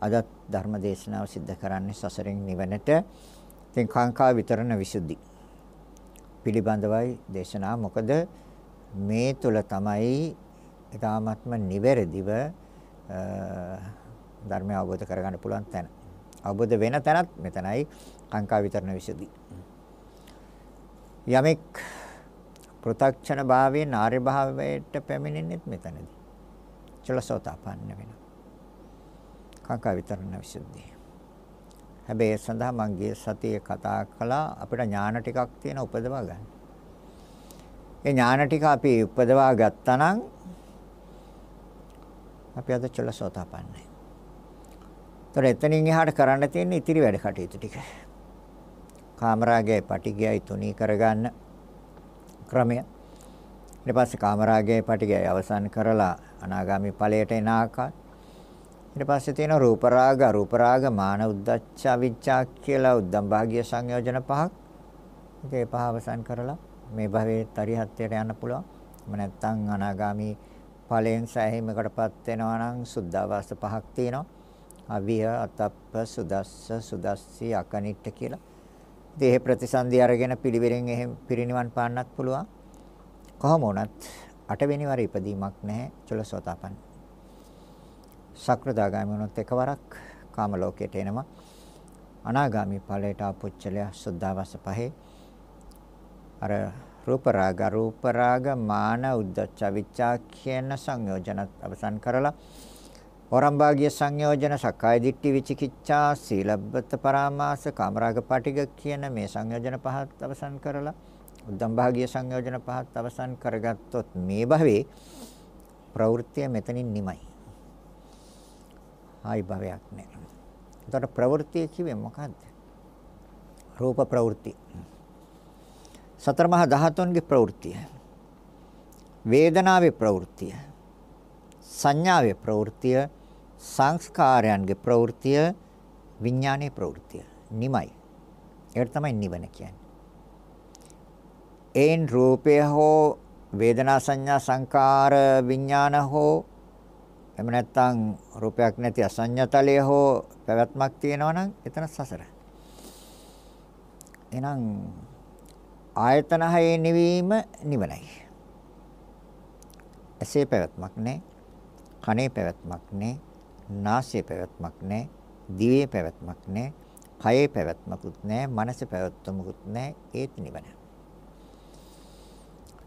අද ධර්ම දේශනාව සිද්ධ කරන්නේ සසරෙන් නිවනට. ඉතින් කාංකා විතරණ විසුද්ධි පිළිබඳවයි දේශනාව. මොකද මේ තුල තමයි ඊ타ත්ම නිවැරදිව ධර්මය අවබෝධ කරගන්න පුළුවන් තැන. අවබෝධ වෙන තැනත් මෙතනයි කාංකා විතරණ විසුද්ධි. යමෙක් පෘථක්ෂණ භාවයෙන් ආර්ය භාවයට පැමිණෙන්නේත් මෙතනදී. චලසෝතාපන්න වෙනවා. කාංකා විතරණ විසුද්ධිය. හැබැයි ඒ සඳහා මම ගිය සතියේ කතා කළා අපිට ඥාන ටිකක් තියෙන උපදවා ගන්න. ඒ ඥාන ටික අපි උපදවා ගත්තා නම් අපි අද චලසෝතාපන්නයි. ତොර එතනින් එහාට කරන්න තියෙන ඉතිරි වැඩ කටයුතු ටික. කාමරාගයයි පටිගයයි තුනී කරගන්න ක්‍රමය. ඊට පස්සේ කාමරාගයයි පටිගයයි අවසන් කරලා අනාගාමි ඵලයට එන ආකාරය ඊට පස්සේ තියෙන රූප රාග අරූප රාග මාන උද්දච්ච අවිච්ඡා කියලා උද්දම් භාගීය සංයෝජන පහක්. ඉතින් ඒ පහ අවසන් කරලා මේ භවයේ තරිහත්යට යන්න පුළුවන්. එහෙම නැත්නම් අනාගාමි ඵලයෙන් සෑහීමකටපත් වෙනවා නම් සුද්ධාවාස පහක් තියෙනවා. අවිය අතප්ප සුදස්ස සුදස්සි අකනිට්ට කියලා. ඉතින් ඒ ප්‍රතිසන්දි අරගෙන පිළිවෙලින් එහෙම පිරිනිවන් පාන්නත් පුළුවන්. කොහොම වුණත් අටවෙනි වර ඉපදීමක් නැහැ චුලසෝතාපන්න. සක්‍රදාගාමී වුණොත් එකවරක් කාම ලෝකයට එනවා. අනාගාමී ඵලයට ආපුච්චලය සුද්ධාවස පහේ අර රූප රාග රූප රාග මාන උද්දච්ච විචා කියන සංයෝජන අවසන් කරලා වරම්භාගිය සංයෝජන සක්කාය දිට්ඨි විචිකිච්ඡා සීලබ්බත පරාමාස කාමරාග පටිග කියන මේ සංයෝජන පහත් අවසන් කරලා උද්දම් භාගිය සංයෝජන පහත් අවසන් කරගත්තොත් මේ භවයේ ප්‍රවෘත්තිය මෙතනින් නිමයි ආයි භවයක් නැහැ. එතකොට ප්‍රවෘත්ති කිව්වේ මොකද්ද? රූප ප්‍රවෘත්ති. සතර මහා ධාතුන්ගේ ප්‍රවෘත්තිය. වේදනාවේ ප්‍රවෘත්තිය. සංඥාවේ ප්‍රවෘත්තිය, සංස්කාරයන්ගේ ප්‍රවෘත්තිය, විඥානයේ ප්‍රවෘත්තිය. නිමයි. ඒකට තමයි නිවන කියන්නේ. ඒන් රූපය හෝ වේදනා සංඥා සංකාර විඥාන හෝ එහෙම නැත්නම් රූපයක් නැති අසඤ්ඤතලය හෝ පැවැත්මක් තියෙනවා නම් එතන සසර. එහෙනම් ආයතන හයේ නිවීම නිවනයි. ඇසේ පැවැත්මක් නැහැ. කනේ පැවැත්මක් නැහැ. නාසයේ පැවැත්මක් නැහැ. දිවේ පැවැත්මක් නැහැ. කයේ පැවැත්මකුත් නැහැ. මනසේ පැවැත්මකුත් නැහැ. ඒත් නිවන.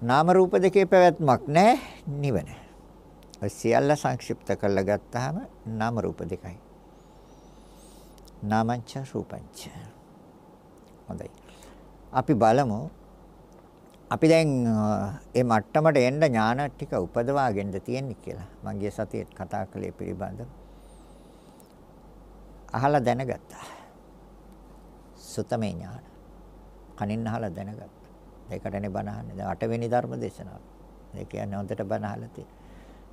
නාම රූප දෙකේ පැවැත්මක් නැහැ. නිවන. ඔය සියල්ල සංක්ෂිප්ත කරලා ගත්තාම නාම රූප දෙකයි. නාමංච රූපංච. හොඳයි. අපි බලමු අපි දැන් මේ මට්ටමට එන්න ඥාන ටික උපදවාගෙනද තියෙන්නේ කියලා. මම ගිය සතියේ කතා කළේ පිළිබඳව. අහලා දැනගත්තා. සුතමේ ඥාන. කනින් අහලා දැනගත්තා. ඒකටනේ බණ අහන්නේ. දැන් අටවෙනි ධර්ම දේශනාව. ඒ කියන්නේ හොඳට බණ අහලා තියෙනවා.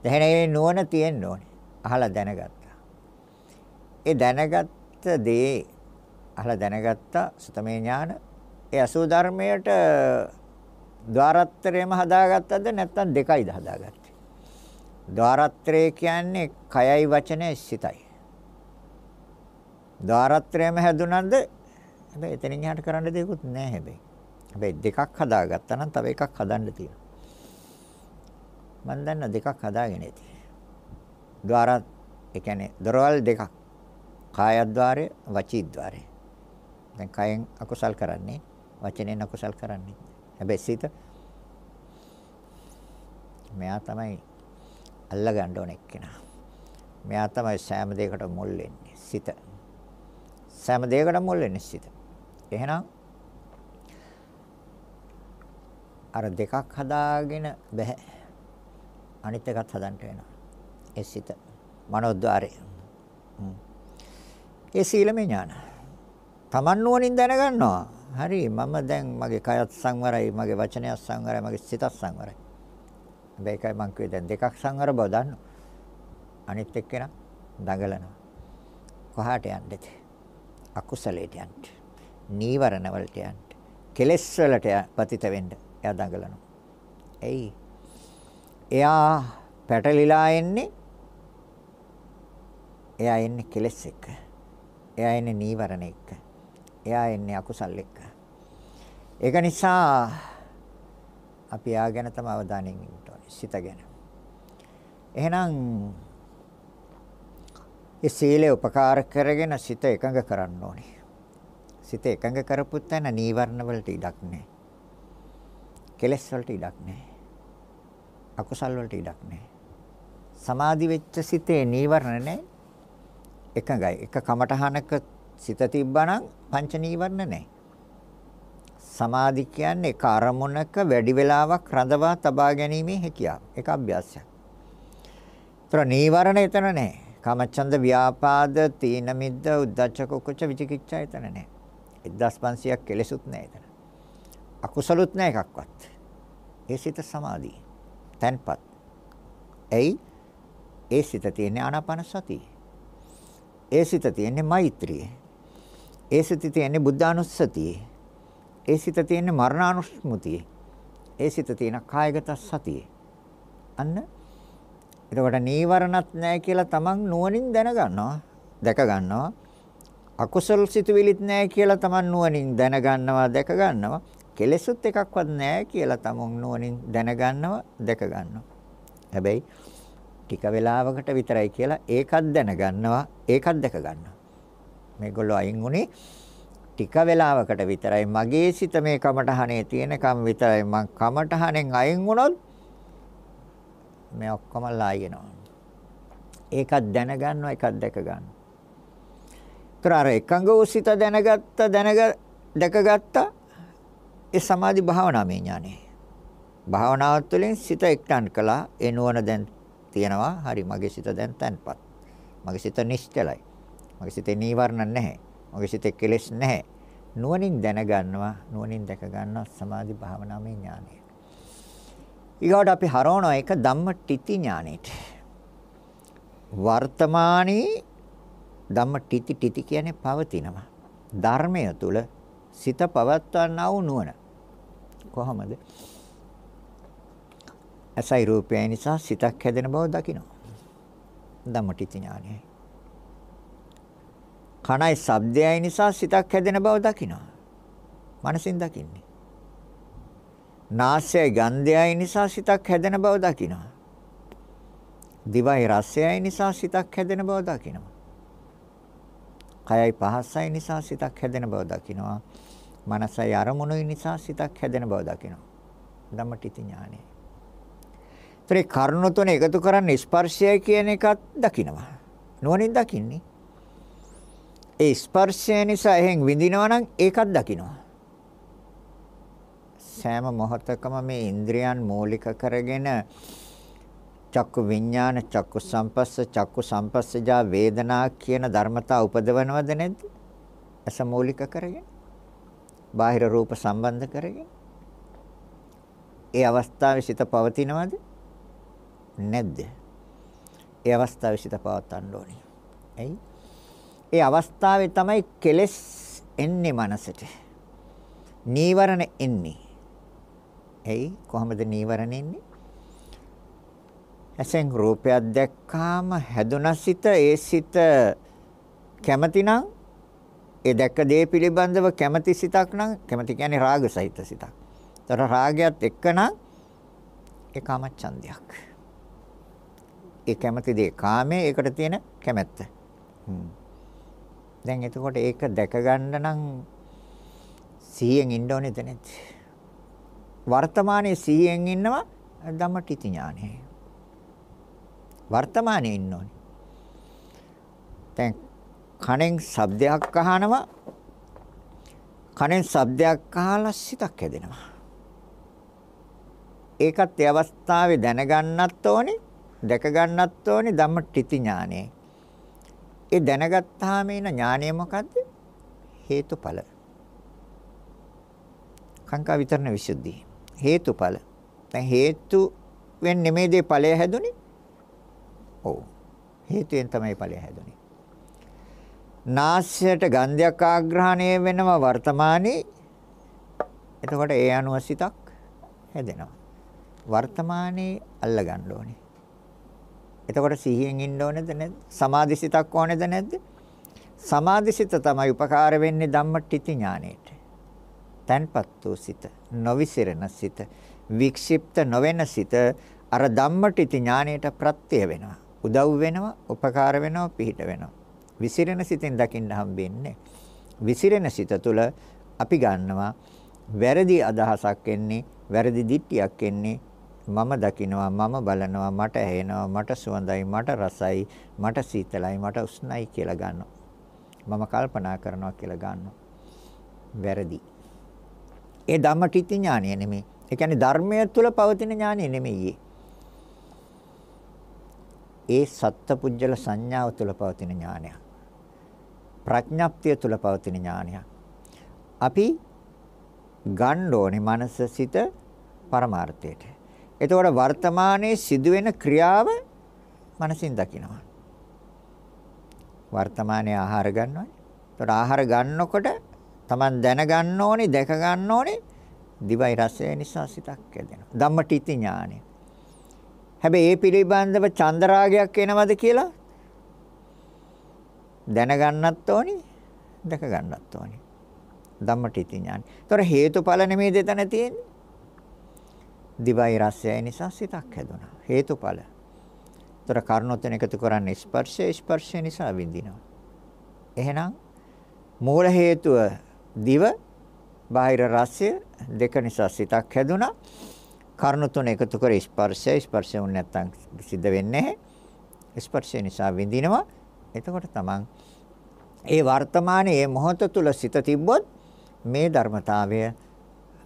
එහෙනම් ඒ නුවණ තියෙන්න ඕනේ. අහලා දැනගත්තා. ඒ දැනගත්ත දේ අහලා දැනගත්තා සුතමේ ඥාන. ඒ අසු ධර්මයට ద్వාරත්‍රයම හදාගත්තද නැත්නම් දෙකයිද හදාගත්තේ? ద్వාරත්‍රය කියන්නේ කයයි වචනයයි සිතයි. ద్వාරත්‍රයම හැදුනද හැබැයි එතනින් එහාට කරන්න දෙයක්වත් නැහැ හැබැයි. හැබැයි දෙකක් හදාගත්තා නම් තව එකක් හදන්න තියෙනවා. මම දන්න දෙකක් හදාගෙන ඇති. ద్వාර ඒ කියන්නේ දොරවල් දෙකක්. කායද්්වාරය, වචීද්්වාරය. දැන් කයෙන් අකුසල් කරන්නේ, වචනෙන් අකුසල් කරන්නේ. හැබැයි සිත මෙයා තමයි අල්ල ගන්න ඕන එක්කෙනා. මෙයා තමයි සෑම දෙයකට මුල් වෙන්නේ සිත. සෑම දෙයකට මුල් වෙන්නේ සිත. එහෙනම් අර දෙකක් හදාගෙන බෑ. අනිත් එකත් හදන්න වෙනවා. ඒ සිත මනෝද්වාරය. ඒ සීලමය ඥාන. Taman නුවණින් දැනගන්නවා. හරි මම දැන් මගේ කයත් සංවරයි, මගේ වචනයත් සංවරයි, මගේ සිතත් සංවරයි. හැබැයි කයි මං කිව්වේ දැන් දෙකක් සංවර බව දන්නවා. අනිත් එක්කෙනා දඟලනවා. කොහාට යන්නද? අකුසලයට යන්න. නීවරණ වලට යන්න. කෙලෙස් වලට පතිත වෙන්න. එයා දඟලනවා. එයි එයා පැටලිලා එන්නේ එයා එන්නේ කෙලෙස් එක්ක. එයා එන්නේ නීවරණ එක්ක. එයා එන්නේ අකුසල් එක්ක. ඒක නිසා අපි යා ගැන තම අවධානයෙන් ඉන්න ඕනේ. සිත ගැන. එහෙනම් ඒ සීලය උපකාර කරගෙන සිත එකඟ කරන්න ඕනේ. සිත එකඟ කරපුත් තැන නීවරණ වලට ඉඩක් නැහැ. කෙලෙස් වලට ඉඩක් නැහැ. අකුසල් වලට ඉඩක් නැහැ. සමාධි වෙච්ච සිතේ නීවරණ නැහැ. එකඟයි. එක කමටහනක සිත තිබ්බනම් පංච නීවරණ නැහැ. සමාධි කියන්නේ එක අරමුණක වැඩි වෙලාවක් රඳවා තබා ගැනීමේ හැකියාව. ඒක අභ්‍යාසයක්. ඒතර නීවරණ එතන නැහැ. කාමචන්ද ව්‍යාපාද තීන මිද්ද උද්ධච්ච කුච්ච විචිකිච්ඡා එතන නැහැ. 1500ක් කෙලෙසුත් නැහැ එතන. අකුසලුත් නැහැ එකක්වත්. ඒ සිත සමාධි. තන්පත්. එයි ඒ සිත තියෙන්නේ ආනාපාන සතිය. ඒ සිත තියෙන්නේ මෛත්‍රිය. ඒ සිත තියෙන්නේ බුද්ධානුස්සතිය. ඒ සිත තියෙන්නේ මරණානුස්මෘතිය. ඒ සිත තියෙන කායගත සතිය. අන්න එතකොට නීවරණත් නැහැ කියලා තමන් නුවණින් දැනගන්නවා. දැක ගන්නවා. අකුසල සිතුවිලිත් නැහැ කියලා තමන් නුවණින් දැනගන්නවා, දැක ගන්නවා. කෙලෙසුත් එකක්වත් නැහැ කියලා තමන් නුවණින් දැනගන්නවා, දැක ගන්නවා. හැබැයි ටික වෙලාවකට විතරයි කියලා ඒකත් දැනගන්නවා, ඒකත් දැක ගන්නවා. මේගොල්ලෝ අයින් උනේ ටික වෙලාවකට විතරයි මගේ සිත මේ කමටහනේ තියෙනකම් විතරයි මං කමටහනෙන් අයින් වුණොත් මේ ඔක්කොම ලායනවා. ඒකත් දැනගන්නවා ඒකත් දැක ගන්නවා. ඒතර අර එකඟ වූ සිත දැනගත්ත දැනග දැකගත්ත ඒ සමාධි භාවනාවේ ඥානෙ. භාවනාව තුළින් සිත එක්තන් කළා ඒ නුවණ දැන් තියෙනවා. හරි මගේ සිත දැන් තැන්පත්. මගේ සිත නිශ්චලයි. මගේ සිතේ නීවරණ නැහැ. මගේ සිතේ කෙලෙස් නැහැ. නුවණින් දැනගන්නවා නුවණින් දැක ගන්නවා සමාධි භාවනාවේ ඥානය. ඊගොඩ අපි හරවනවා ඒක ධම්ම ටිති ඥානෙට. වර්තමානයේ ධම්ම ටිති ටිති කියන්නේ පවතිනවා. ධර්මය තුල සිත පවත්වන්නා වූ නුවණ. කොහොමද? අසයි රූපය නිසා සිතක් හැදෙන බව දකිනවා. ධම්ම ටිති ඥානයයි. කණයි ශබ්දයයි නිසා සිතක් හැදෙන බව දකිනවා. මනසින් දකින්නේ. නාසයයි ගන්ධයයි නිසා සිතක් හැදෙන බව දකිනවා. දිවයි රසයයි නිසා සිතක් හැදෙන බව දකිනවා. කයයි පහසයි නිසා සිතක් හැදෙන බව දකිනවා. මනසයි අරමුණුයි නිසා සිතක් හැදෙන බව දකිනවා. ධම්මටිති ඥානය. ඒතරේ කර්ණ තුන එකතු කරන්නේ ස්පර්ශය කියන එකත් දකිනවා. නුවණින් දකින්නේ. ඒ ස්පර්ශය නිසා එහෙන් විඳිනවා නම් ඒකත් දකිනවා. සෑම මොහොතකම මේ ඉන්ද්‍රියන් මූලික කරගෙන චක්කු විඥාන චක්කු සම්පස්ස චක්කු සම්පස්සජා වේදනා කියන ධර්මතා උපදවනවද නැද්ද? අස මූලික කරගෙන බාහිර රූප සම්බන්ධ කරගෙන ඒ අවස්ථාවේ සිත පවතිනවද? නැද්ද? ඒ අවස්ථාවේ සිත පවත්වන්න ඕනේ. එයි ඒ අවස්ථාවේ තමයි කෙලෙස් එන්නේ මනසට. නීවරණ එන්නේ. එයි කොහොමද නීවරණ එන්නේ? ඇසෙන් රූපයක් දැක්කාම හැදුන සිත ඒ සිත කැමතිනම් ඒ දැක්ක දේ පිළිබඳව කැමති සිතක් නම් කැමති කියන්නේ රාග සහිත සිතක්. ඒතර රාගයත් එක්කනම් ඒ කාමච්ඡන්දයක්. ඒ කැමති දේ කාමයේ ඒකට තියෙන කැමැත්ත. හ්ම්. දැන් එතකොට ඒක දැක ගන්න නම් සිහියෙන් ඉන්න ඕනේ දැනෙත්. වර්තමානයේ සිහියෙන් ඉන්නවා ධම්මටිති ඥානෙ. වර්තමානයේ ඉන්න ඕනේ. දැන් කණෙන් ශබ්දයක් අහනවා කණෙන් ශබ්දයක් අහලා සිතක් හැදෙනවා. ඒකත් ඒ අවස්ථාවේ දැනගන්නත් ඕනේ, දැක ගන්නත් ඕනේ ධම්මටිති ඥානෙ. ඒ දැනගත්තාම එන ඥානය මොකද්ද? හේතුඵල. කාංකා විතරන විසුද්ධිය. හේතුඵල. දැන් හේතු වෙන් නෙමෙයි දේ ඵලය හැදුනේ. ඔව්. හේතුයෙන් තමයි ඵලය හැදුනේ. නාස්‍යයට ගන්ධයක් ආග්‍රහණය වෙනවා වර්තමානයේ. එතකොට ඒ අනුව සිතක් හැදෙනවා. වර්තමානයේ අල්ල ගන්න ඕනේ. එතකොට සිහියෙන් ඉන්න ඕනේද නැද්ද? සමාධිසිතක් ඕනේද නැද්ද? සමාධිසිත තමයි උපකාර වෙන්නේ ධම්මටිති ඥානෙට. තන්පත් වූ සිත, නොවිසිරෙන සිත, වික්ෂිප්ත නොවන සිත අර ධම්මටිති ඥානෙට ප්‍රත්‍ය වෙනවා. උදව් වෙනවා, උපකාර වෙනවා, පිහිට වෙනවා. විසිරෙන සිතෙන් දකින්න හම්බෙන්නේ. විසිරෙන සිත තුළ අපි ගන්නවා වැරදි අදහසක් එන්නේ, වැරදි දිට්ඨියක් එන්නේ, මම දකිනවා මම බලනවා මට ඇහෙනවා මට සුවඳයි මට රසයි මට සීතලයි මට උෂ්ණයි කියලා ගන්නවා. මම කල්පනා කරනවා කියලා ගන්නවා. වැරදි. ඒ ධම්මටිති ඥානය නෙමෙයි. ඒ කියන්නේ ධර්මය තුළ පවතින ඥානය නෙමෙයි. ඒ සත්පුජ්‍යල සංඥාව තුළ පවතින ඥානය ප්‍රඥප්තිය තුළ පවතින ඥානය අපි ගන්න ඕනේ මනස සිත පරමාර්ථයට එතකොට වර්තමානයේ සිදුවෙන ක්‍රියාව මනසින් දකිනවා. වර්තමානයේ ආහාර ගන්නවා. එතකොට ආහාර ගන්නකොට Taman දැනගන්න ඕනේ, දැක ගන්න ඕනේ දිවයි රසය නිසා සිතක් ඇදෙනවා. ධම්මටිති ඥානෙ. හැබැයි ඒ පිළිබඳව චන්දරාගයක් එනවද කියලා දැනගන්නත් ඕනේ, දැක ගන්නත් ඕනේ. ධම්මටිති ඥානෙ. ඒතර හේතුඵල නෙමෙයි දෙතන තියෙන්නේ. දිවයි රසයයි නිසා සිතක් හැදුනා. හේතුඵල. ତොර කර්ණොතන එකතු කරන්නේ ස්පර්ශය ස්පර්ශය නිසා විඳිනවා. එහෙනම් මූල හේතුව දිව බාහිර රසය දෙක නිසා සිතක් හැදුනා. කර්ණ තුන එකතු කර ස්පර්ශය ස්පර්ශය වුනේ නැත්තම් සිද්ධ වෙන්නේ ස්පර්ශය නිසා විඳිනවා. එතකොට තමන් ඒ වර්තමානයේ මොහොත තුල සිත තිබ්බොත් මේ ධර්මතාවය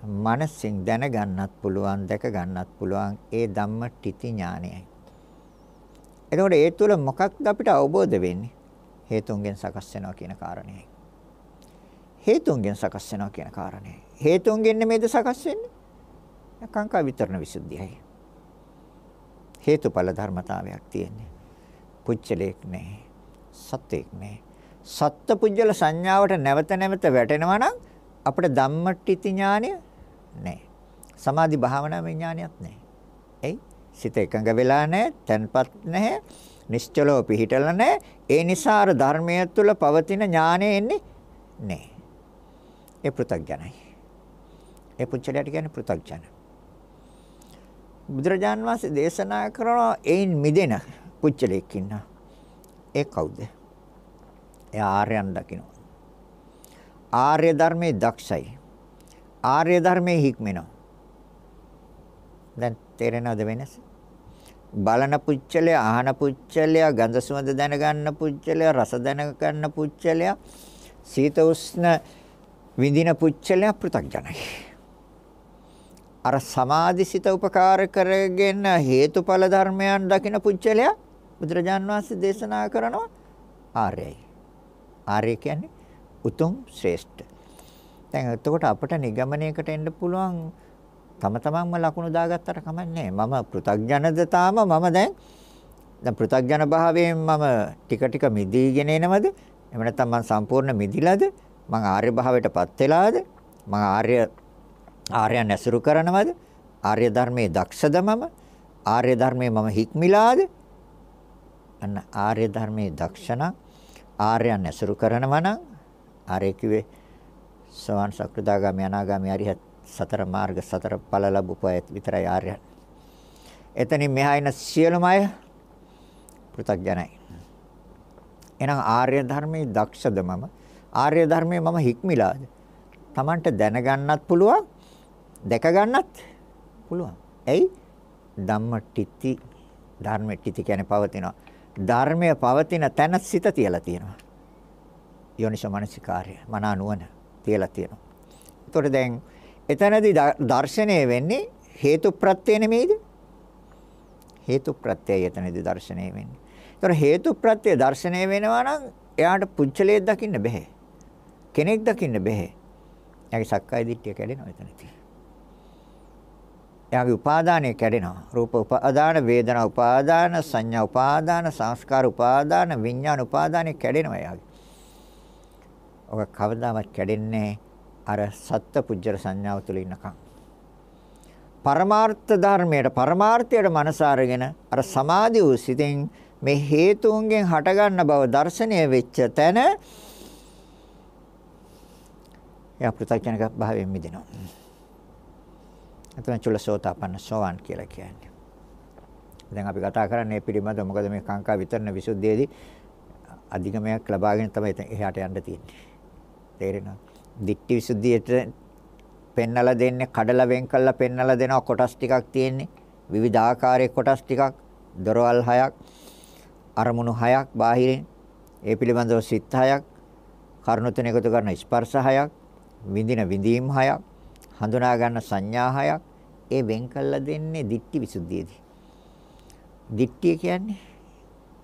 මනසින් දැනගන්නත් පුළුවන් දැක ගන්නත් පුළුවන් ඒ ධම්ම ටිති ඥානයයි. එතකොට ඒ තුළ මොකක්ද අපිට අවබෝධ වෙන්නේ? හේතුන්ගෙන් සකස් වෙනවා කියන කාරණේයි. හේතුන්ගෙන් සකස් වෙනවා කියන කාරණේ. හේතුන්ගෙන් නෙමෙයිද සකස් වෙන්නේ? කාංකා විතරණ විසුද්ධියයි. හේතුඵල ධර්මතාවයක් තියෙන්නේ. පුච්චලයක් නැහැ. සත්‍යයක් නැහැ. සත්ත්ව පුජ්‍යල සංඥාවට නැවත නැවත වැටෙනවා නම් අපිට ධම්මටිති ඥානය නැහැ. සමාධි භාවනා විඥානයක් නැහැ. එයි සිත එකඟ වෙලා නැහැ, තන්පත් නැහැ, නිශ්චලව පිහිටලා නැහැ. ඒ නිසා අර ධර්මයේ තුල පවතින ඥානය එන්නේ නැහැ. ඒ පෘථග්ජනයි. ඒ පුච්චලයට කියන්නේ පෘථග්ජන. බුදුරජාන් වහන්සේ දේශනා කරන ඒන් මිදෙන පුච්චලෙක් ඉන්නවා. ඒ කවුද? එයා ආර්යයන් දකින්න. ආර්ය ධර්මයේ දක්ෂයි. ආර්ය ධර්මයේ හික්මෙනවා. දැන් තේරෙනවද වෙනස? බලන පුච්චලය, ආහන පුච්චලය, ගඳ සුවඳ දැනගන්න පුච්චලය, රස දැනගන්න පුච්චලය, සීත උෂ්ණ විඳින පුච්චලය පෘථග්ජනයි. අර සමාධිසිත උපකාර කරගෙන හේතුඵල ධර්මයන් දකින පුච්චලය බුදුරජාන් වහන්සේ දේශනා කරනවා ආර්යයි. ආර්ය කියන්නේ උතුම් ශ්‍රේෂ්ඨ. දැන් එතකොට අපිට නිගමනයකට එන්න පුළුවන් තම තමන්ම ලකුණු දාගත්තට කමන්නේ මම පෘථග්ජනද තාම මම දැන් දැන් පෘථග්ජන භාවයෙන් මම ටික ටික මිදීගෙන එනවද? එහෙම නැත්නම් මම සම්පූර්ණ මිදිලාද? මම ආර්ය භාවයටපත් වෙලාද? මම ආර්ය ආර්යයන් ඇසුරු කරනවද? ආර්ය ධර්මයේ දක්ෂද මම? ආර්ය ධර්මයේ මම හික්මිලාද? අන්න ආර්ය ධර්මයේ දක්ෂණ ආර්යයන් ඇසුරු කරනවා නම් ආර්ය කිව්වේ සෝවාන් සක්‍රදාගාමි අනාගාමි අරිහත් සතර මාර්ග සතර ඵල ලැබුපය විතරයි ආර්යයන්. එතනින් මෙහා ඉන්න සියලුම අය පෘථග්ජනයි. එහෙනම් ආර්ය ධර්මයේ දක්ෂද මම? ආර්ය ධර්මයේ මම හික්මිලාද? Tamanට දැනගන්නත් පුළුවන්, දැක ගන්නත් පුළුවන්. ඇයි? ධම්මටිති ධර්මටිති කියන්නේ පවතිනවා. ධර්මය පවතින තැන සිත තියලා තියෙනවා. යෝනිසෝ මනසිකාර්ය මනා නුවණ තියලා තියෙනවා. ඒතකොට දැන් එතනදී දර්ශනය වෙන්නේ හේතු ප්‍රත්‍ය නෙමෙයිද? හේතු ප්‍රත්‍යය එතනදී දර්ශනය වෙන්නේ. ඒතකොට හේතු ප්‍රත්‍ය දර්ශනය වෙනවා නම් එයාට පුච්චලයේ දකින්න බෑ. කෙනෙක් දකින්න බෑ. එයාගේ සක්කාය දිට්ඨිය කැඩෙනවා එතනදී. එයාගේ උපාදානය කැඩෙනවා. රූප උපාදාන, වේදනා උපාදාන, සංඥා උපාදාන, සංස්කාර උපාදාන, විඥාන උපාදානෙ කැඩෙනවා එයාගේ. ඔක කවදාවත් කැඩෙන්නේ අර සත්ත්ව පුජ්‍යර සංඥාව තුළ ඉන්නකම්. පරමාර්ථ ධර්මයට පරමාර්ථයට මනස අරගෙන අර සමාධි වූ සිතෙන් මේ හේතුන්ගෙන් හටගන්න බව දර්ශනය වෙච්ච තැන එයා පෘථග්ජනක භාවයෙන් මිදෙනවා. එතන චුල්ලසෝතාපන්න සෝවන් කියලා කියන්නේ. දැන් අපි කතා කරන්නේ පිළිබඳව මොකද මේ කාංකා විතරන විසුද්ධියේදී අධිගමයක් ලබාගෙන තමයි එහාට යන්න තියෙන්නේ. තේරෙනවද? දික්ටි විසුද්ධියට පෙන්නලා දෙන්නේ කඩලා වෙන් කළා පෙන්නලා දෙනවා කොටස් ටිකක් තියෙන්නේ. විවිධ ආකාරයේ කොටස් ටිකක් දොරවල් හයක් අරමුණු හයක් බාහිරින් ඒ පිළිබඳව සිත් හයක් කරුණු තුන එකතු කරන ස්පර්ශ හයක් විඳින විඳීම් හයක් හඳුනා ගන්න සංඥා හයක් ඒ වෙන් කළා දෙන්නේ දික්ටි විසුද්ධියේදී. දික්ටිය කියන්නේ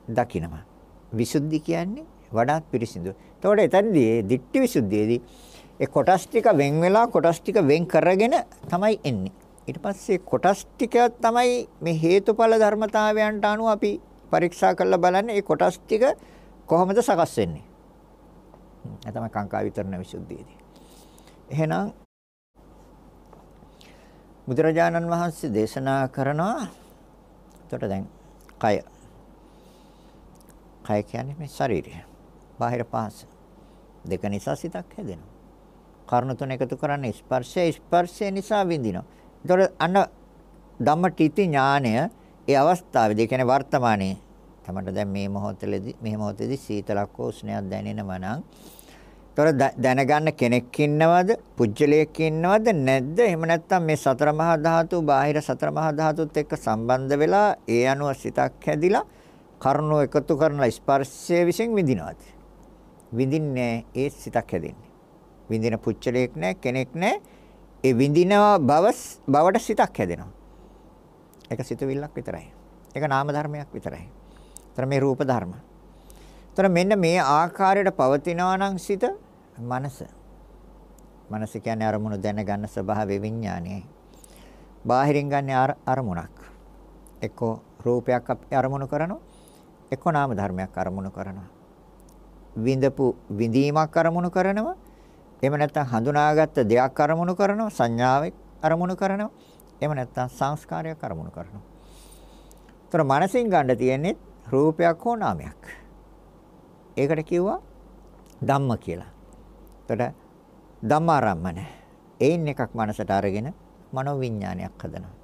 දකින්නවා. විසුද්ධි කියන්නේ වඩාත් පිරිසිදු. එතකොට එතනදී දික්ටි විසුද්ධියේදී ඒ කොටස් ටික වෙන් වෙලා කොටස් ටික වෙන් කරගෙන තමයි එන්නේ. ඊට පස්සේ කොටස් ටික තමයි මේ හේතුඵල ධර්මතාවයන්ට අනුව අපි පරීක්ෂා කරලා බලන්නේ මේ කොටස් ටික කොහොමද සකස් වෙන්නේ. ඒ තමයි කාංකා විතරන විසුද්ධියේදී. එහෙනම් බුදුරජාණන් වහන්සේ දේශනා කරනවා එතකොට දැන් කය කය කියන්නේ මේ ශරීරය. බාහිර පහස. දෙක නිසා සිතක් හැදෙනවා. කර්ණ තුන එකතු කරන්නේ ස්පර්ශය ස්පර්ශය නිසා විඳිනවා. ඒතකොට අන්න ධම්මටිති ඥානය ඒ අවස්ථාවේදී කියන්නේ වර්තමානයේ තමයි දැන් මේ මොහොතේදී මේ මොහොතේදී සීතලක් උෂ්ණයක් දැනෙනවා නම් තොර දැනගන්න කෙනෙක් ඉන්නවද? පුජ්‍යලයක් ඉන්නවද නැද්ද? එහෙම නැත්නම් මේ සතර මහා ධාතු බාහිර සතර මහා ධාතුත් එක්ක සම්බන්ධ වෙලා ඒ අනුව සිතක් හැදිලා කර්ණෝ එකතු කරන ස්පර්ශය විසින් විඳිනවාද? විඳින්නේ ඒ සිතක් හැදෙන්නේ. විඳින පුච්චලයක් නැහැ කෙනෙක් නැහැ. ඒ විඳිනවා බව බවට සිතක් හැදෙනවා. ඒක සිතුවිල්ලක් විතරයි. ඒක නාම ධර්මයක් විතරයි. ତර මේ රූප ධර්ම. තර මෙන්න මේ ආකාරයට පවතිනවා නම් සිත මනස. මනස කියන්නේ අරමුණු දැනගන්න ස්වභාවයේ විඥානයයි. බාහිරින් ගන්න අරමුණක්. එක්කෝ රූපයක් අරමුණු කරනවා. එක්කෝ නාම ධර්මයක් අරමුණු කරනවා. විඳපු විඳීමක් අරමුණු කරනවා. එහෙම නැත්නම් හඳුනාගත්ත දෙයක් අරමුණු කරනවා. සංඥාවක් අරමුණු කරනවා. එහෙම නැත්නම් සංස්කාරයක් අරමුණු කරනවා. ତොර මනසින් ගන්න තියෙන්නේ රූපයක් හෝ නාමයක්. ඒකට කිව්වා ධම්ම කියලා. එතකොට ධම්මාරම්මන. ඒන් එකක් මනසට අරගෙන මනෝවිඤ්ඤාණයක් හදනවා.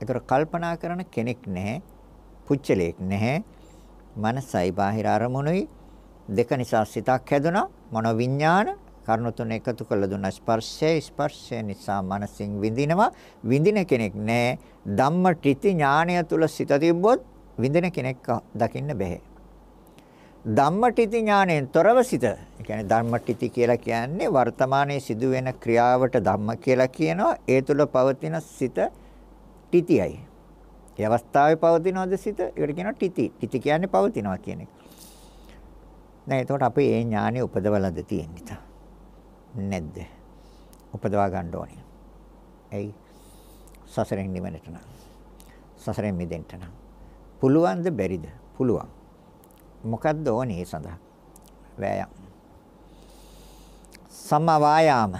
ඒතර කල්පනා කරන කෙනෙක් නැහැ. පුච්චලයක් නැහැ. මනසයි බාහිර අරමුණුයි දෙක නිසා සිතක් හැදුනා. මනෝවිඤ්ඤාණ කර්ණ තුන එකතු කළ දුන්න ස්පර්ශය ස්පර්ශය නිසා මනසින් විඳිනවා. විඳින කෙනෙක් නැහැ. ධම්ම ත්‍රිති ඥාණය තුල සිත තිබ්බොත් විඳින කෙනෙක් දකින්න බෑ. ධම්මටිති ඥාණයෙන් තොරව සිට ඒ කියන්නේ ධම්මටිති කියලා කියන්නේ වර්තමානයේ සිදුවෙන ක්‍රියාවට ධම්ම කියලා කියනවා ඒ තුල පවතින සිත ටිතියයි. ඒ අවස්ථාවේ පවතිනවද සිත? ඒකට කියනවා ටිති. ටිති කියන්නේ පවතිනවා කියන එක. නෑ එතකොට අපි ඒ ඥානෙ උපදවලද තියෙන්නේ නැද්ද? උපදවා ගන්න ඕනේ. එයි සසරෙන් නිවෙන්නට නම් සසරෙන් මිදෙන්න නම් පුළුවන්ද බැරිද? පුළුවන්. මොකද්ද ඕනේ ඒ සඳහා? වෑයම්. සම්මා වායාම.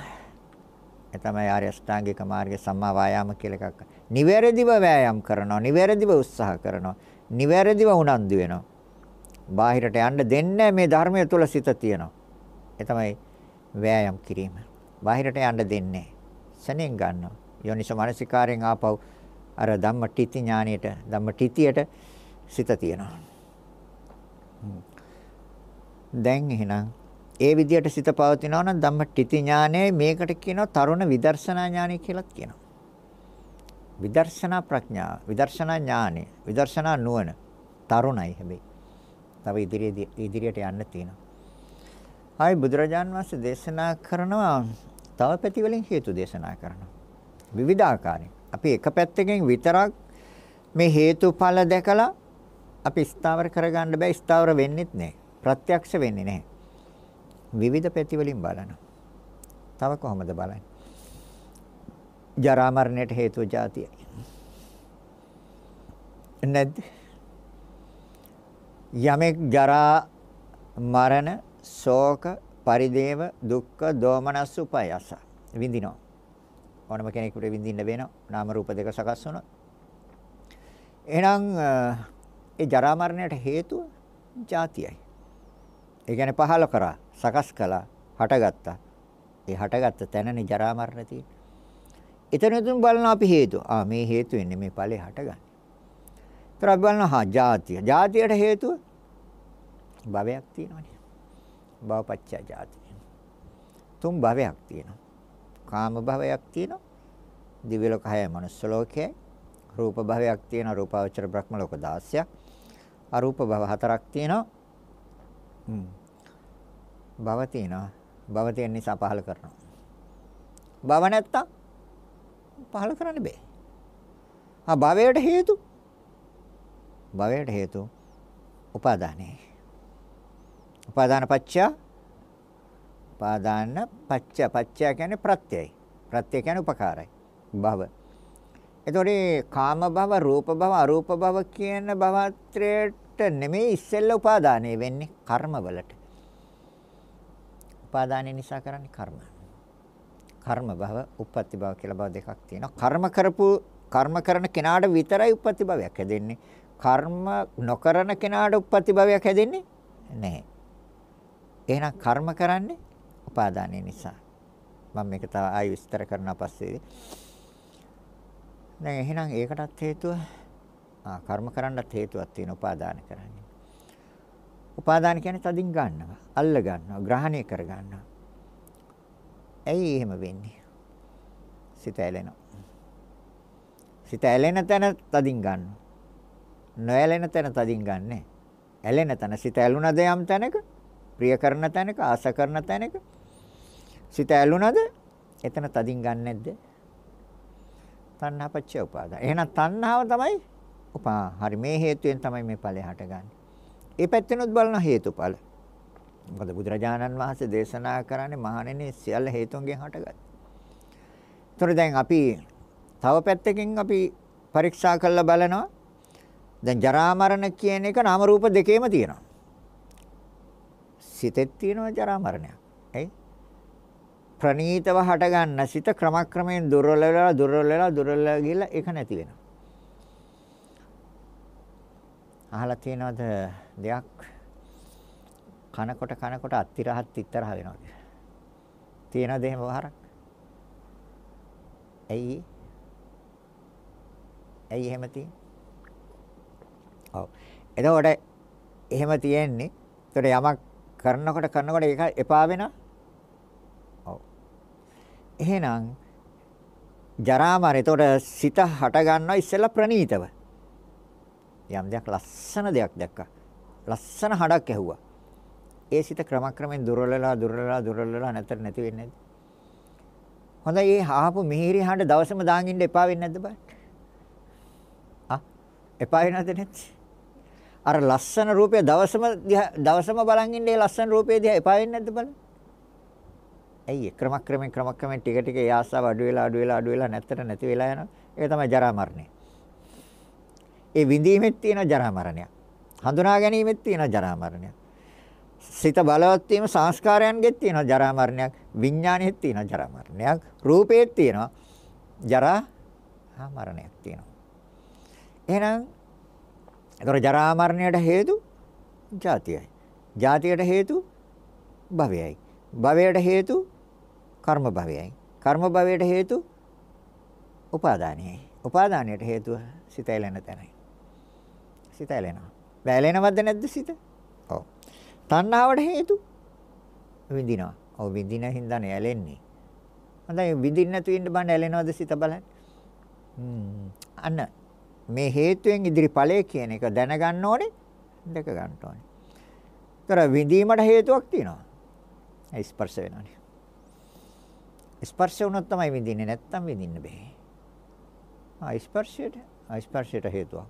ඒ තමයි ආර්ය අෂ්ටාංගික මාර්ගයේ සම්මා වායාම කියලා එකක්. නිවැරදිව වෑයම් කරනවා, නිවැරදිව උත්සාහ කරනවා, නිවැරදිව උනන්දු වෙනවා. බාහිරට යන්න දෙන්නේ මේ ධර්මය තුල සිත තියෙනවා. ඒ තමයි වෑයම් කිරීම. බාහිරට යන්න දෙන්නේ. සනෙන් ගන්නවා. යෝනිසෝ මානසිකාරයෙන් ආපහු අර ධම්ම ටිති ඥානියට ධම්ම ටිතියට සිත තියෙනවා. දැන් එහෙනම් ඒ විදියට සිත පවතිනවා නම් ධම්මටිති ඥානය මේකට කියනවා තරුණ විදර්ශනා ඥානය කියලාත් කියනවා. විදර්ශනා ප්‍රඥා, විදර්ශනා ඥානය, විදර්ශනා නුවණ තරුණයි හැබැයි. තව ඉදිරියේ ඉදිරියට යන්න තියෙනවා. ආයි බුදුරජාන් වහන්සේ දේශනා කරනවා තව පැති වලින් හේතු දේශනා කරනවා. විවිධාකාරයෙන්. අපි එක පැත්තකින් විතරක් මේ හේතුඵල දැකලා අපි ස්ථාවර කරගන්න බෑ ස්ථාවර වෙන්නෙත් නෑ. ප්‍රත්‍යක්ෂ වෙන්නේ නැහැ. විවිධ පැති වලින් බලනවා. තව කොහොමද බලන්නේ? ජරා මරණයට හේතුව જાතියයි. නැද්ද? යමෙක් ජරා මරණ ශෝක පරිදේව දුක්ඛ දෝමනස් උපයස විඳිනවා. ඕනම කෙනෙකුට විඳින්න වෙනවා. නාම රූප දෙක සකස් වුණා. එහෙනම් ඒ ජරා මරණයට හේතුව ජාතියයි. ඒ කියන්නේ පහල කරා, සකස් කළා, හටගත්තා. ඒ හටගත්ත තැනනේ ජරා මරණ තියෙන්නේ. එතනතුන් බලන අපි හේතු. ආ මේ හේතු වෙන්නේ මේ ඵලේ හටගන්නේ. ඒතර අපි බලනවා හා ජාතිය. ජාතියට හේතුව භවයක් තියෙනවනේ. භවපච්චය ජාතිය. තුන් භවයක් තියෙනවා. කාම භවයක් තියෙනවා. දිව්‍ය ලෝක 6 මනුස්ස ලෝකයයි. රූප භවයක් තියෙනවා. රූපාවචර බ්‍රහ්ම ලෝක 16ක්. අරූප භව හතරක් තියෙනවා. හ්ම්. භව තියෙනවා. භව තියෙන නිසා පහල කරනවා. භව නැත්තම් පහල කරන්න බෑ. ආ භවයට හේතු භවයට හේතු උපාදානයි. උපාදාන පත්‍ය උපාදාන පත්‍ය පත්‍ය කියන්නේ ප්‍රත්‍යයයි. ප්‍රත්‍ය කියන්නේ උපකාරයි. භව. එතකොට කාම භව, රූප භව, අරූප භව කියන භවත්‍රයට නෙමෙයි ඉස්සෙල්ල උපාදානය වෙන්නේ කර්මවලට. උපාදානය නිසා කරන්නේ කර්ම. කර්ම භව, උප්පත්ති භව කියලා භව දෙකක් තියෙනවා. කර්ම කරපු කර්ම කරන කෙනාට විතරයි උප්පත්ති භවයක් හැදෙන්නේ. කර්ම නොකරන කෙනාට උප්පත්ති භවයක් හැදෙන්නේ නැහැ. එහෙනම් කර්ම කරන්නේ උපාදානය නිසා. මම මේක තව ආයි විස්තර කරනවා පස්සේ. දැන් එහෙනම් ඒකටත් හේතුව ආ කර්ම කරන්නත් හේතුවක් තියෙන උපාදාන කරන්නේ. උපාදාන කියන්නේ තදින් ගන්නවා, අල්ල ගන්නවා, ග්‍රහණය කර ගන්නවා. ඇයි එහෙම වෙන්නේ? සිත ඇලෙනවා. සිත ඇලෙන තැන තදින් ගන්නවා. නොඇලෙන තැන තදින් ගන්නෑ. ඇලෙන තැන සිත ඇලුනද යම් තැනක, ප්‍රිය කරන තැනක, ආස කරන තැනක සිත ඇලුනද එතන තදින් ගන්න නැද්ද? තණ්හා පච්චය උපාදාන. එහෙනම් තණ්හාව තමයි උපා. හරි මේ හේතුවෙන් තමයි මේ ඵලය හටගන්නේ. ඒ පැත්තෙනුත් බලන හේතුඵල. මොකද බුදුරජාණන් වහන්සේ දේශනා කරන්නේ මහණෙනි සියල්ල හේතුන්ගෙන් හටගත්. ඒතර දැන් අපි තව පැත්තකින් අපි පරීක්ෂා කරලා බලනවා. දැන් ජරා මරණ කියන එක නාම රූප දෙකේම තියෙනවා. සිතෙත් තියෙනවා ජරා මරණයක්. එයි ප්‍රනීතව හට ගන්න සිත ක්‍රමක්‍රමයෙන් දුර්වල වෙලා දුර්වල වෙලා දුර්වල වෙලා ගිහලා ඒක නැති වෙනවා. අහලා තියෙනවද දෙයක් කනකොට කනකොට අත්තිරහත් ඉතරහ වෙනවා කියලා. තියෙනවද එහෙම වහරක්? ඇයි? ඇයි එහෙම තියෙන්නේ? ඔව්. එතකොට එහෙම තියෙන්නේ. එතකොට යමක් කරනකොට කරනකොට ඒක එපා වෙනවා. ඔව්. එහෙනම් ජරා මර එතකොට සිත හට ගන්නවා ඉස්සෙල්ලා ප්‍රනීතව. යම් දෙයක් ලස්සන දෙයක් දැක්කා. ලස්සන හඩක් ඇහුවා. ඒ සිත ක්‍රමක්‍රමයෙන් දුර්වලලා දුර්වලලා දුර්වලලා නැතර නැති වෙන්නේ නැද්ද? හොඳයි මේ ආපු මිහිරි හඬ දවසම දාන් ඉන්න එපා වෙන්නේ නැද්ද බලන්න? ආ එපා වෙනවද නැත්? අර ලස්සන රූපය දවසම දවසම බලන් ඉන්නේ ලස්සන රූපය දිහා එපා වෙන්නේ නැද්ද බලන්න? ඇයි ක්‍රමක්‍රමයෙන් ක්‍රමක්‍රමයෙන් ටික ටික ඒ ආසාව අඩු වෙලා අඩු වෙලා අඩු වෙලා නැත්තර නැති වෙලා යනවා. ඒක තමයි ජරා මරණය. ඒ විඳීමෙත් තියෙන ජරා මරණයක්. හඳුනා ගැනීමෙත් තියෙන ජරා මරණයක්. සිත බලවත් වීම සංස්කාරයන්ගෙත් තියෙන ජරා මරණයක්. විඥාණයෙත් තියෙන ජරා මරණයක්. රූපේත් තියෙනවා ජරා මරණයක් තියෙනවා. එහෙනම් ඒතර ජරා මරණයට හේතු ජාතියයි. ජාතියට හේතු භවයයි. භවයට හේතු කර්ම භවයයි. කර්ම භවයට හේතු උපාදානයයි. උපාදානයට හේතුව සිත ඇලෙන තැනයි. සිත ඇලෙනවා. වැළෙනවද නැද්ද සිත? ඔව්. තණ්හාවට හේතු විඳිනවා. ඔව් විඳින හින්දානේ ඇලෙන්නේ. හොඳයි විඳින්න නැතු ඉන්න බන්න ඇලෙනවද සිත බලන්න. අන්න මේ හේතුවෙන් ඉදිරි ඵලය කියන එක දැනගන්න ඕනේ දැක ගන්න ඕනේ. ඒතර විඳීමට හේතුවක් තියෙනවා. ඒ ස්පර්ශ වෙනවානේ. ස්පර්ශ වුණොත් තමයි විඳින්නේ නැත්තම් විඳින්න බෑ. ආ ස්පර්ශයට ස්පර්ශයට හේතුවක්.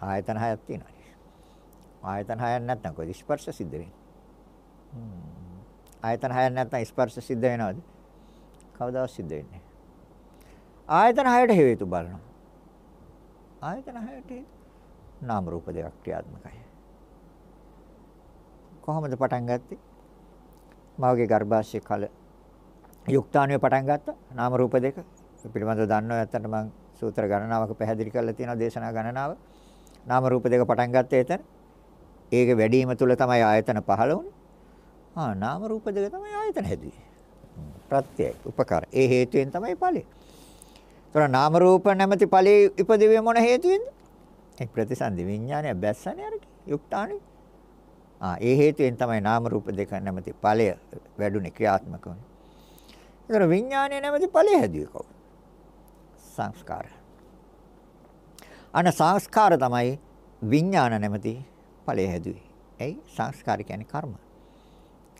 ආයතන හයක් තියෙනවා. ආයතන හයක් නැත්නම් කොයිද ස්පර්ශ සිද්ධ වෙන්නේ? ආයතන හයක් නැත්නම් ස්පර්ශ සිද්ධ වෙනවද? කවදාවත් සිද්ධ වෙන්නේ ආයතන හයට හේතු බලනවා. ආයතන හයට නාම රූප දෙකක් ක්‍රියාත්මකයි. කොහොමද පටන් ගත්තේ? මවගේ ගර්භාෂයේ කල යුක්තාණුවේ පටන් ගත්තා නාම රූප දෙක පිළිබඳව දන්නවා ඇත්තට මම සූත්‍ර ගණනාවක පැහැදිලි කරලා තියෙනවා දේශනා ගණනාව. නාම රූප දෙක පටන් ගත්තේ එතන. ඒක වැඩිම තුල තමයි ආයතන පහළ වුනේ. ආ නාම රූප දෙක තමයි ආයතන හැදුවේ. ප්‍රත්‍යය උපකාර. ඒ හේතුවෙන් තමයි ඵලෙ. ඒතර නාම රූප නැමැති ඵලයේ ඉපදෙන්නේ මොන හේතුවෙන්ද? ඒ ප්‍රතිසන්දි විඥානය බැස්සනේ අර යුක්තානේ. ආ ඒ හේතුවෙන් තමයි නාම රූප දෙක නැමැති ඵලය වැඩුණේ ක්‍රියාත්මක වුනේ. ඒතර විඥානය නැමැති ඵලය හැදුවේ කවුද? සංස්කාර. අන සංස්කාර තමයි විඥාන නැමැති ඵලය හැදුවේ. එයි සංස්කාර කියන්නේ කර්ම.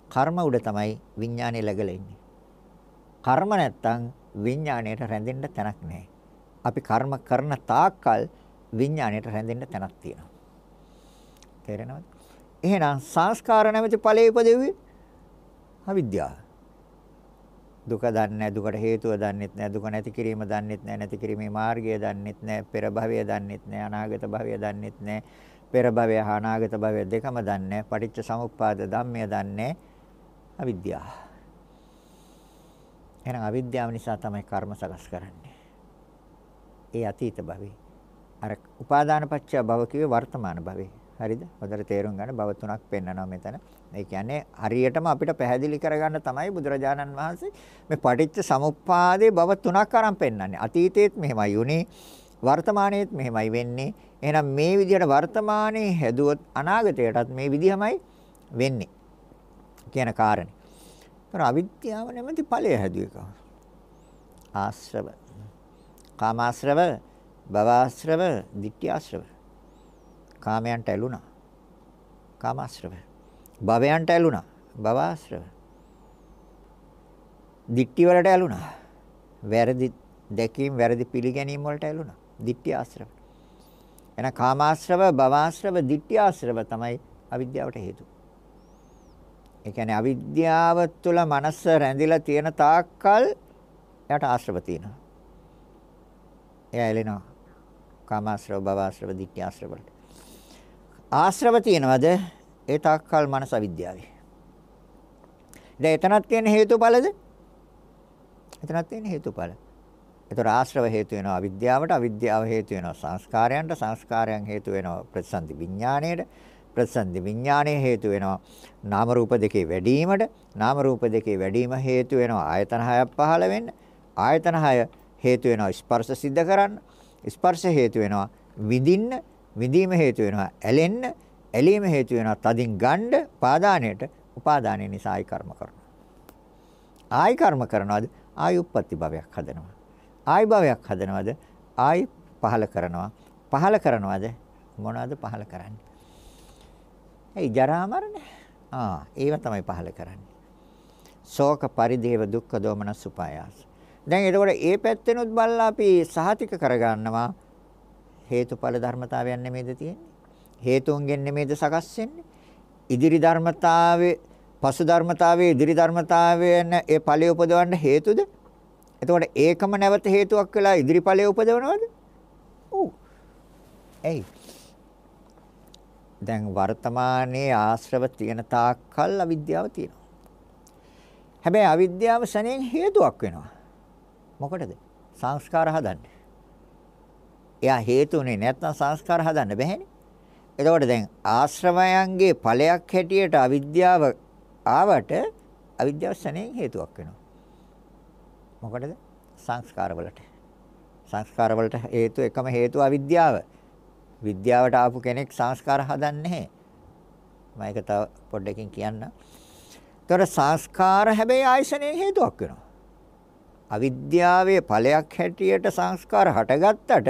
කර්ම උඩ තමයි විඥානය läගලා ඉන්නේ. කර්ම නැත්තම් විඥාණයට රැඳෙන්න තැනක් නැහැ. අපි කර්ම කරන තාක්කල් විඥාණයට රැඳෙන්න තැනක් තියෙනවා. තේරෙනවද? එහෙනම් සංස්කාර නැමැති ඵලයේ ඉපදෙව්වේ අවිද්‍යාව. දුක දන්නේ නැහැ දුකට හේතුව දන්නෙත් නැහැ දුක නැති කිරීම දන්නෙත් නැහැ නැති කිරීමේ මාර්ගය දන්නෙත් නැහැ පෙර භවය දන්නෙත් නැහැ අනාගත භවය දන්නෙත් නැහැ පෙර භවය හා අනාගත භවය දෙකම දන්නේ නැහැ පටිච්ච සමුප්පාද ධම්මය දන්නේ අවිද්‍යාව. එහෙනම් අවිද්‍යාව නිසා තමයි කර්ම සකස් කරන්නේ. ඒ අතීත භවයේ. අර උපාදාන පත්‍ය භව කිව්වේ වර්තමාන භවයේ. හරිද? හොඳට තේරුම් ගන්න. බව තුනක් පෙන්වනවා මෙතන. ඒ කියන්නේ හරියටම අපිට පැහැදිලි කරගන්න තමයි බුදුරජාණන් වහන්සේ මේ පටිච්ච සමුප්පාදේ බව තුනක් අරන් පෙන්වන්නේ. අතීතයේත් මෙහෙමයි උනේ, වර්තමානයේත් මෙහෙමයි වෙන්නේ. එහෙනම් මේ විදිහට වර්තමානයේ හැදුවොත් අනාගතයටත් මේ විදිහමයි වෙන්නේ. කියන කාරණේ. ඒතර අවිද්‍යාව නැමැති ඵලය හැදුවේ කවුද? ආශ්‍රව. කාමාශ්‍රව, භවආශ්‍රව, ditthිආශ්‍රව. කාමයන්ට ඇලුනා. කාමාශ්‍රව. භවයන්ට ඇලුනා. භවආශ්‍රව. දික්ටි වලට ඇලුනා. වැරදි දැකීම් වැරදි පිළිගැනීම් වලට ඇලුනා. දික්ටි ආශ්‍රව. එන කාමාශ්‍රව, භවආශ්‍රව, දික්ටි ආශ්‍රව තමයි අවිද්‍යාවට හේතුව. ඒ කියන්නේ අවිද්‍යාව තුළ මනස රැඳිලා තියෙන තාක්කල් එයාට ආශ්‍රව තියෙනවා. එයා එලෙනවා. කාමාශ්‍රව, භවආශ්‍රව, දික්ටි ආශ්‍රව වලට. ආශ්‍රව තියනවද? ඒ තාක්කල් මනස අවිද්‍යාවේ. දැන් එතනක් තියෙන හේතුඵලද? එතනක් තියෙන හේතුඵල. ඒතර ආශ්‍රව හේතු වෙනවා අවිද්‍යාවට, අවිද්‍යාව හේතු වෙනවා සංස්කාරයන්ට, සංස්කාරයන් හේතු වෙනවා ප්‍රතිසන්දි විඥාණයට, ප්‍රතිසන්දි විඥාණය හේතු වෙනවා නාම රූප දෙකේ වැඩිවීමට, නාම රූප දෙකේ වැඩිවීම හේතු වෙනවා ආයතන හයක් පහළ වෙන්න, ආයතන හය හේතු වෙනවා ස්පර්ශ සිද්ධ කරන්න, ස්පර්ශ හේතු වෙනවා විඳින්න විඳීම හේතු වෙනවා ඇලෙන්න, ඇලීම හේතු වෙනවා තදින් ගන්න, පාදානයට, උපාදානය නිසා ආයි කර්ම කරනවා. ආයි කර්ම කරනවාද? ආයි උප්පත්ති භවයක් හදනවා. ආයි භවයක් හදනවාද? ආයි පහල කරනවා. පහල කරනවාද? මොනවද පහල කරන්නේ? ඒ ජරා මරණ. ආ, ඒව තමයි පහල කරන්නේ. ශෝක පරිදේව දුක්ඛ දෝමනස් උපායාස. දැන් එතකොට ඒ පැත්තෙනුත් බලලා අපි සහතික කරගන්නවා හේතුඵල ධර්මතාවයන් නෙමෙයිද තියෙන්නේ? හේතුන්ගෙන් නෙමෙයිද සකස් වෙන්නේ? ඉදිරි ධර්මතාවයේ පසු ධර්මතාවයේ ඉදිරි ධර්මතාවයන් ඒ ඵලය උපදවන්න හේතුද? එතකොට ඒකම නැවත හේතුවක් වෙලා ඉදිරි ඵලය උපදවනවද? ඔව්. එයි. දැන් වර්තමානයේ ආශ්‍රව තියෙන තාක්කල් අවිද්‍යාව තියෙනවා. හැබැයි අවිද්‍යාව සණයෙන් හේතුවක් වෙනවා. මොකටද? සංස්කාර හදන්නේ. එයා හේතුනේ නැත්නම් සංස්කාර හදන්න බැහැනේ. එතකොට දැන් ආශ්‍රමයන්ගේ ඵලයක් හැටියට අවිද්‍යාව ආවට අවිද්‍යාව සැනෙන් හේතුවක් වෙනවා. මොකටද? සංස්කාර වලට. සංස්කාර වලට හේතු එකම හේතුව අවිද්‍යාව. විද්‍යාවට ආපු කෙනෙක් සංස්කාර හදන්නේ නැහැ. මම ඒක තව පොඩ්ඩකින් කියන්න. ඒතර සංස්කාර හැබැයි ආයසනයේ හේතුවක් වෙනවා. අවිද්‍යාවේ ඵලයක් හැටියට සංස්කාර හටගත්තට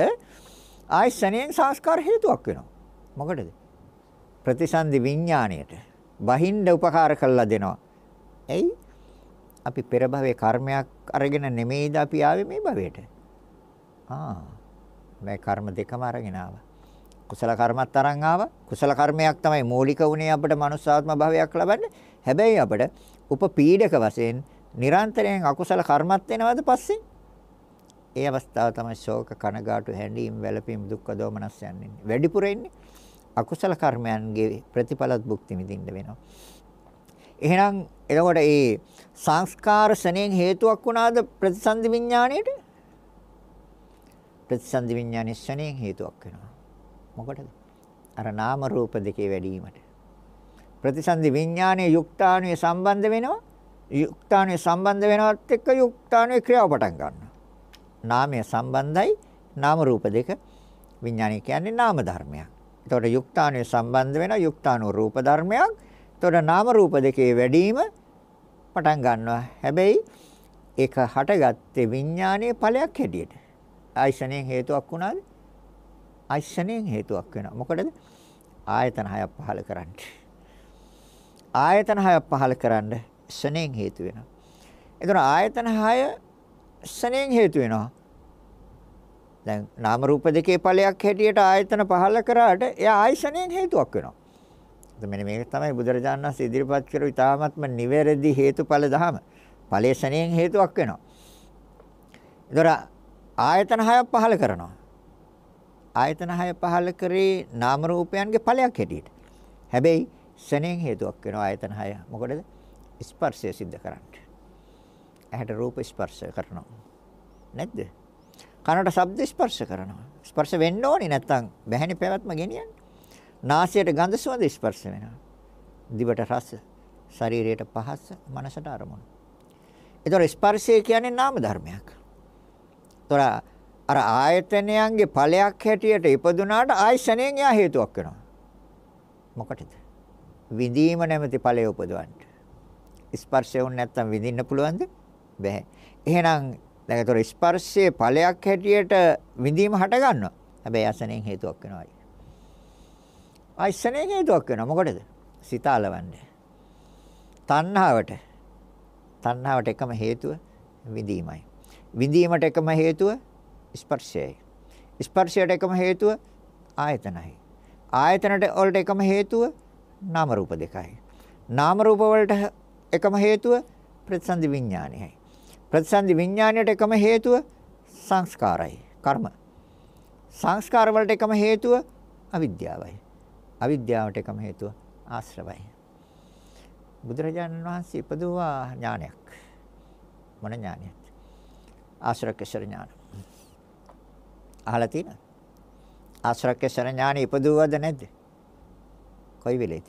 ආයසනයෙන් සංස්කාර හේතුවක් වෙනවා. මොකටද? ප්‍රතිසන්දි විඥාණයට බහින්ද උපකාර කළා දෙනවා. එයි අපි පෙර භවයේ කර්මයක් අරගෙන නෙමෙයිද අපි ආවේ මේ භවයට. ආ මේ කර්ම දෙකම අරගෙන ආවා. කුසල කර්මත් අරන් ආවා. කුසල කර්මයක් තමයි මූලික උනේ අපිට මනුස්සාත්ම භවයක් ලබන්න. හැබැයි අපිට උපපීඩක වශයෙන් නිරන්තරයෙන් අකුසල කර්මත් වෙනවද පස්සේ? ඒ අවස්ථාව තමයි ශෝක කනගාටු හැඬීම් වැළපීම් දුක්ඛ දෝමනස් යන්නේ. වැඩිපුර ඉන්නේ අකුසල කර්මයන්ගේ ප්‍රතිඵලත් භුක්ති විඳින්න වෙනවා. එහෙනම් එතකොට මේ සංස්කාර ශණයෙන් හේතුවක් වුණාද ප්‍රතිසන්දි විඥාණයට? ප්‍රතිසන්දි විඥානයේ ශණයෙන් හේතුවක් වෙනවා. මොකටද? අර නාම රූප දෙකේ වැඩිවීමට. ප්‍රතිසන්දි විඥානයේ යුක්තාණුවේ සම්බන්ධ වෙනවා. යුක්තාණුවේ සම්බන්ධ වෙනවත් එක්ක යුක්තාණුවේ ක්‍රියාව පටන් ගන්නවා. නාමය සම්බන්ධයි නාම රූප දෙක විඥානය කියන්නේ නාම ධර්මයක්. එතකොට යුක්තාණුවේ සම්බන්ධ වෙන යුක්තාණු රූප ධර්මයක්. එතකොට නාම රූප දෙකේ වැඩිම පටන් ගන්නවා. හැබැයි ඒක හටගත්තේ විඥානයේ ඵලයක් හැටියට. ආයශණයෙන් හේතුවක් වුණාද? ආයශණයෙන් හේතුවක් වෙනවා. මොකටද? ආයතන හයක් පහල කරන්න. ආයතන හයක් පහල කරන්න ශණයෙන් හේතු වෙනවා. එතන ආයතන හය ශණයෙන් හේතු වෙනවා. දැන් නාම රූප දෙකේ ඵලයක් හැටියට ආයතන පහල කරාට එයා ආයශණයෙන් හේතුවක් වෙනවා. එතකොට මෙන්න මේක තමයි බුදුරජාණන් වහන්සේ ඉදිරිපත් කරපු ඉතාමත්ම නිවැරදි හේතුඵල ධම. ඵලේශණයෙන් හේතුවක් වෙනවා. ඒතර ආයතන හයක් පහල කරනවා. ආයතන හය පහල කරේ නාම රූපයන්ගේ ඵලයක් හැටියට. හැබැයි ශණයෙන් හේතුවක් වෙනවා ආයතන හය. මොකටද? ස්පර්ශය සිද්ධ කරන්න. ඇහැට රූප ස්පර්ශ කරනවා. නැද්ද? කනට ශබ්ද ස්පර්ශ කරනවා. ස්පර්ශ වෙන්න ඕනේ නැත්තම් බැහැණි පැවැත්ම ගෙනියන්නේ. නාසයට ගඳ සුවඳ ස්පර්ශ වෙනවා. දිවට රස, ශරීරයට පහස, මනසට අරමුණු. ඒතොර ස්පර්ශය කියන්නේ නාම ධර්මයක්. ඒතොර අර ආයතනයන්ගේ ඵලයක් හැටියට ඉපදුනාට ආයශණයෙන් යා හේතුවක් වෙනවා. මොකටද? විඳීම නැමැති ඵලය උපදවන්න. ස්පර්ශය වුණ නැත්තම් විඳින්න පුළුවන්ද? බැහැ. එහෙනම් දැන් ඒතොර ස්පර්ශයේ ඵලයක් හැටියට විඳීම හට ගන්නවා. හැබැයි ආසනෙන් හේතුවක් වෙනවායි. ආයශණයෙන් හේතුවක් වෙනවා. මොකටද? සිත අලවන්නේ. තණ්හාවට තණ්හාවට එකම හේතුව විඳීමයි. විඳීමට එකම හේතුව ස්පර්ශයයි. ස්පර්ශයට එකම හේතුව ආයතනයි. ආයතනට වලට එකම හේතුව නාම රූප දෙකයි. නාම රූප වලට එකම හේතුව ප්‍රතිසන්දි විඥානයයි. ප්‍රතිසන්දි විඥානයට එකම හේතුව සංස්කාරයි. කර්ම. සංස්කාර වලට එකම හේතුව අවිද්‍යාවයි. අවිද්‍යාවට එකම හේතුව ආශ්‍රවයි. බුදුරජාණන් වහන්සේ ඉපදුවා ඥානයක්. මොන ඥානයක්ද? ආශ්‍රකේශර ඥාන. අහලා තියෙනවද? ආශ්‍රකේශර ඥානෙ ඉපදුවද නැද්ද? කොයි වෙලේද?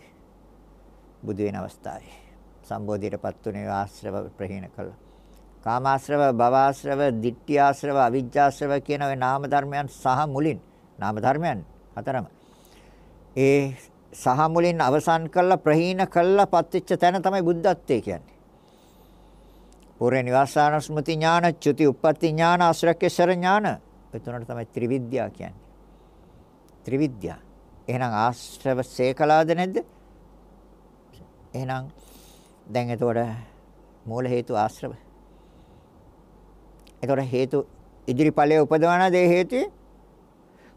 බුදු වෙන අවස්ථාවේ. සම්බෝධියටපත් උනේ ආශ්‍රව ප්‍රහීන කළා. කාමාශ්‍රව, භවආශ්‍රව, ditthියාශ්‍රව, අවිජ්ජාශ්‍රව කියන ওই නාම ධර්මයන් සහ මුලින් නාම ධර්මයන් හතරම. ඒ සහ මුලින් අවසන් කළා ප්‍රහීන කළා පත්වෙච්ච තැන තමයි බුද්ධත්වයේ කියන්නේ. පූර්ව නිවාසාන ස්මෘති ඥාන, චුති උප්පත්ති ඥාන, ආශ්‍රකේශර ඥාන. ඒ තුනට තමයි ත්‍රිවිද්‍යා කියන්නේ. ත්‍රිවිද්‍යා. එහෙනම් ආශ්‍රව සේකලාද නැද්ද? එහෙනම් දැන් එතකොට මූල හේතු ආශ්‍රව. එතකොට හේතු ඉදිරිඵලයේ උපදවන දේ හේතුයි.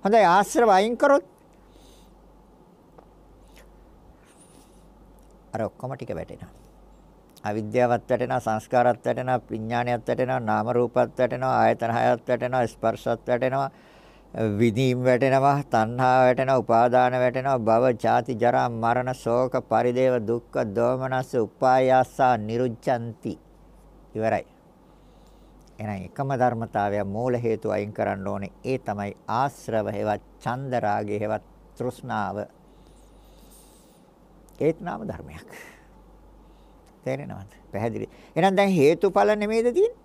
හොඳයි ආශ්‍රව අයින් කරොත් අර ඔක්කොම ටික වැටෙනවා. අවිද්‍යාවත් වැටෙනවා, සංස්කාරات වැටෙනවා, විඥානයත් වැටෙනවා, නාම රූපත් වැටෙනවා, ආයතන හයත් වැටෙනවා, ස්පර්ශත් වැටෙනවා, විදීම් වැටෙනවා, තණ්හා වැටෙනවා, උපාදාන වැටෙනවා, භව, ජාති, ජරා, මරණ, ශෝක, පරිදේව, දුක්ඛ, දෝමනස්ස, උපායාසා, නිරුච්ඡanti. ඉවරයි. එහෙනම් එකම ධර්මතාවය මූල හේතු අයින් කරන්න ඕනේ. ඒ තමයි ආශ්‍රව හේවත් චන්ද රාගය හේවත් තෘෂ්ණාව ඒත් නාම ධර්මයක්. තේරෙනවද? පැහැදිලි. එහෙනම් දැන් හේතුඵල නෙමෙයිද තියෙන්නේ?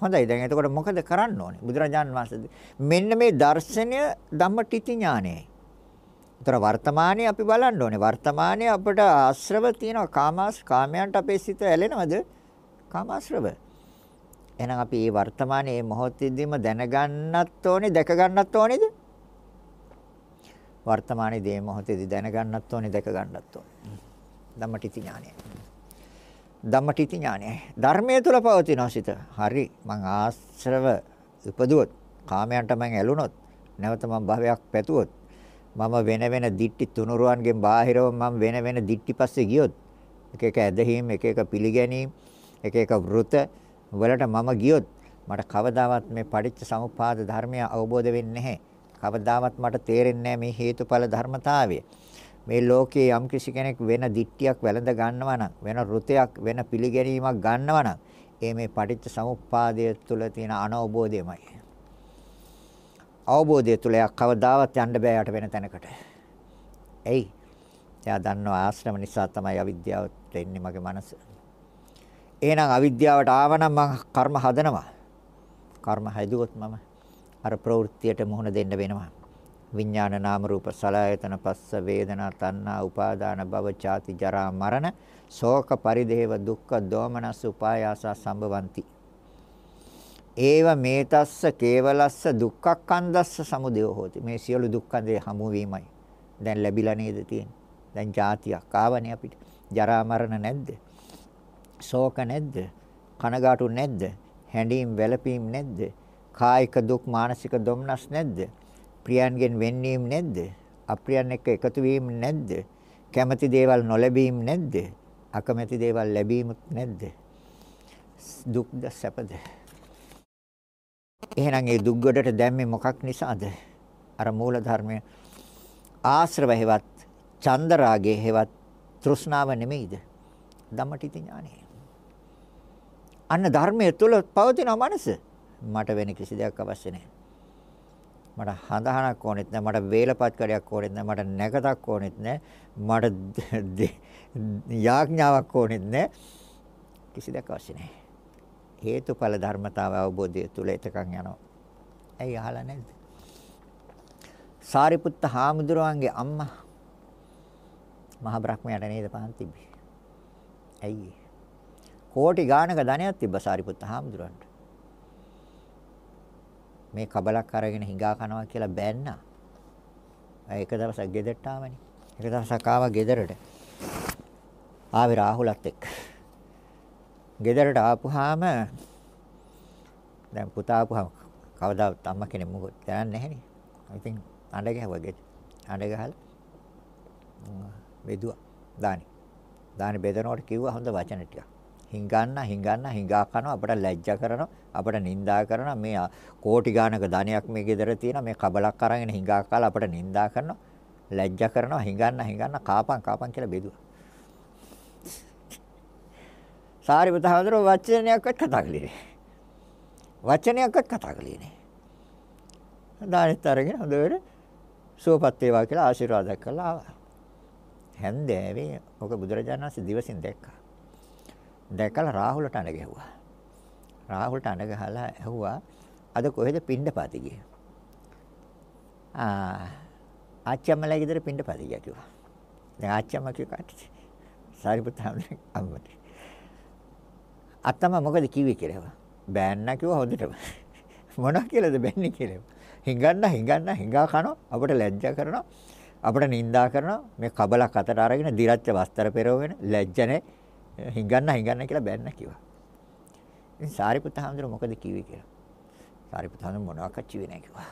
හොඳයි. දැන් එතකොට මොකද කරන්න ඕනේ? බුදුරජාන් වහන්සේ මෙන්න මේ දර්ශනය ධම්මටිති ඥානයයි. ඒතර වර්තමානයේ අපි බලන්න ඕනේ. වර්තමානයේ අපට ආශ්‍රව තියෙනවා. කාමාස් කාමයන්ට අපේ සිත ඇලෙනවද? කාමාශ්‍රව. එහෙනම් අපි මේ වර්තමානයේ මේ මොහොතේදීම දැනගන්නත් ඕනේ, දැක ගන්නත් ඕනේද? වර්තමානයේ දේ මොහොතේදී දැනගන්නත් ඕනේ දැක ගන්නත් ඕනේ. ධම්මටිති ඥානය. ධම්මටිති ඥානය. ධර්මයේ තුල පවතින සිත. හරි. මං ආශ්‍රව උපදුවොත්, කාමයන්ට මං ඇලුනොත්, නැවත මං භවයක් පැතුවොත්, මම වෙන වෙන දික්ටි තුනුරුවන්ගෙන් බාහිරව මම වෙන වෙන දික්ටි පස්සේ ගියොත්, එක එක ඇදහිම්, එක එක පිළිගැනීම්, එක එක වෘත වලට මම ගියොත් මට කවදාවත් මේ පටිච්ච සමුප්පාද ධර්මය අවබෝධ වෙන්නේ නැහැ. කවදාවත් මට තේරෙන්නේ මේ හේතුඵල ධර්මතාවය. මේ ලෝකයේ යම් කිසි කෙනෙක් වෙන දිට්ටියක් වැළඳ ගන්නවා නම් වෙන ෘතයක් වෙන පිළිගැනීමක් ගන්නවා නම් ඒ මේ පටිච්ච සමුප්පාදය තුළ තියෙන අනවබෝධයමයි. අවබෝධය තුල යක් කවදාවත් යන්න බෑ යට වෙන තැනකට. එයි. එයා දන්නවා ආශ්‍රම නිසා තමයි අවිද්‍යාවට එන්නේ මගේ මනස. එහෙනම් අවිද්‍යාවට ආවනම් මම කර්ම හදනවා. කර්ම හැදුවොත් මම අර ප්‍රවෘත්තියට මුහුණ දෙන්න වෙනවා. විඥාන නාම රූප සලආයතන පස්ස වේදනා තණ්හා උපාදාන භව චාති ජරා මරණ ශෝක පරිදේව දුක්ඛ දෝමනස් උපායාස සම්භවಂತಿ ඒව මේතස්ස කේවලස්ස දුක්ඛක්ඛන්දස්ස සමුදය හෝති. මේ සියලු දුක්ඛන්දේ හමු වීමයි දැන් ලැබිලා නේද තියෙන්නේ? දැන් જાතියක් ආවනේ අපිට. ජරා මරණ නැද්ද? ශෝක නැද්ද කනගාටු නැද්ද හැඬීම් වැළපීම් නැද්ද කායික දුක් මානසික දුම්නස් නැද්ද ප්‍රියයන්ගෙන් වෙන්වීම නැද්ද? අප්‍රියයන් එක්ක එකතු වීම නැද්ද? කැමති දේවල් නොලැබීම නැද්ද? අකමැති දේවල් ලැබීමත් නැද්ද? දුක්ද සැපද? එහෙනම් ඒ දුක් ගොඩට දැම්මේ මොකක් නිසාද? අර මූල ධර්මය ආශ්‍රව හේවත් චන්දරාගේ හේවත් තෘෂ්ණාව නෙමෙයිද? ධම්මටිති ඥානය. අන්න ධර්මයේ තුල පවතින මනස. මට වෙන කිසි දෙයක් අවශ්‍ය නැහැ. මට හඳහනක් ඕනෙත් නැහැ. මට වේලපත් කරයක් ඕනෙත් නැහැ. මට නැකතක් ඕනෙත් නැහැ. මට යාඥාවක් ඕනෙත් නැහැ. කිසි දෙයක් අවශ්‍ය නැහැ. හේතුඵල ධර්මතාව අවබෝධය තුල එතකන් යනවා. ඇයි අහලා නැද්ද? සාරිපුත්ත හාමුදුරුවන්ගේ අම්මා මහා බ්‍රහ්මයාට නේද පහන් තිබ්බේ? ඇයි කෝටි ගානක ධනයක් තිබ්බ සාරිපුත්ත හාමුදුරුවන්ට මේ කබලක් අරගෙන හිඟා කනවා කියලා බෑන්නා. ඒක දවසක් ගෙදරට ආවනේ. එක දවසක් ආවා ගෙදරට. ආවේ රාහුලත් එක්ක. ගෙදරට ආපුහාම දැන් පුතා ආපුහම කවදාවත් අම්මා කෙනෙක් මොකද දන්නේ නැහනේ. ඉතින් අඬ ගැහුවා ගෙද. අඬ ගහලා බෙදුවා. දානි. දානි බෙදනකොට කිව්වා හොඳ වචන ටිකක්. හිඟන්න හිඟන්න හිඟා කරනවා අපට ලැජ්ජා කරනවා අපට නිඳා කරනවා. මේ කෝටි ගානක ධනයක් මේ ගෙදර තියෙනවා මේ කබලක් අරගෙන හිඟා කාලා අපට නිඳා කරනවා. ලැජ්ජා කරනවා හිඟන්න හිඟන්න කාපන් කාපන් කියලා බෙදුවා. සාරිපුත හඳුර වචනයක්වත් කතා කළේ වචනයක්වත් කතා කළේ නෑ. දානෙත් අරගෙන හොඳට සුවපත් වේවා කියලා ආශිර්වාද කළා ආවා. හැන්දෑවේ ඔක බුදුරජාණන් වහන්සේ දිවසින් දැක්කා. දැකලා රාහුලට අඬ ගැහුවා. රාහුලට අඬ ගහලා ඇහුවා අද කොහෙද පිණ්ඩපාති ගියේ? ආ ආච්චම්මලා ගෙදර පිණ්ඩපාති ගියා කිව්වා. දැන් ආච්චම්ම කිව්ව කාටද? සාරිපුත් හාමුදුරුවෝ අම්මට. අත්තම මොකද කිව්වේ කියලා. බෑන්න කිව්වා හොඳටම. මොනවා කියලාද බෑන්නේ කියලා. හිඟන්න හිඟන්න හිඟා කනවා අපට ලැජ්ජා කරනවා අපට නිඳා කරනවා මේ කබලක් අතට අරගෙන දිරච්ච වස්ත්‍ර පෙරවගෙන ලැජ්ජ නැහැ හිඟන්න හිඟන්න කියලා බෑන්න කිව්වා. ඉතින් සාරිපුත්ත හාමුදුරුවෝ මොකද කිව්වේ කියලා. සාරිපුත්ත හාමුදුරුවෝ මොනවාක්වත් කිව්වේ නැහැ කිව්වා.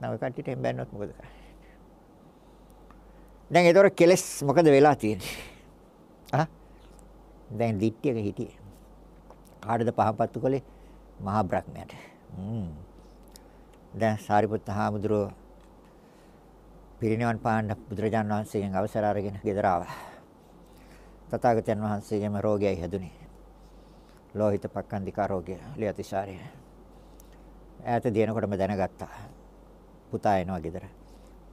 නම කට්ටියට එම් බෑන්නොත් මොකද කරන්නේ? දැන් ඒතොර කෙලස් මොකද වෙලා තියෙන්නේ? ආ දැන් දිට්ඨියක හිටියේ. කාටද පහපත්තු කළේ? මහා බ්‍රහ්මයාට. හ්ම්. දැන් සාරිපුත්ත හාමුදුරුවෝ පිරිනිවන් පාන්න බුදුරජාණන් වහන්සේගෙන් අවසර අරගෙන ගෙදර ආවා. තථාගතයන් වහන්සේගේම රෝගයයි හැදුනේ. ලෝහිත පක්ඛන්දිකා රෝගය, ලියතිසාරය. ඈත දිනකොටම දැනගත්තා. පුතා එනවා ගෙදර.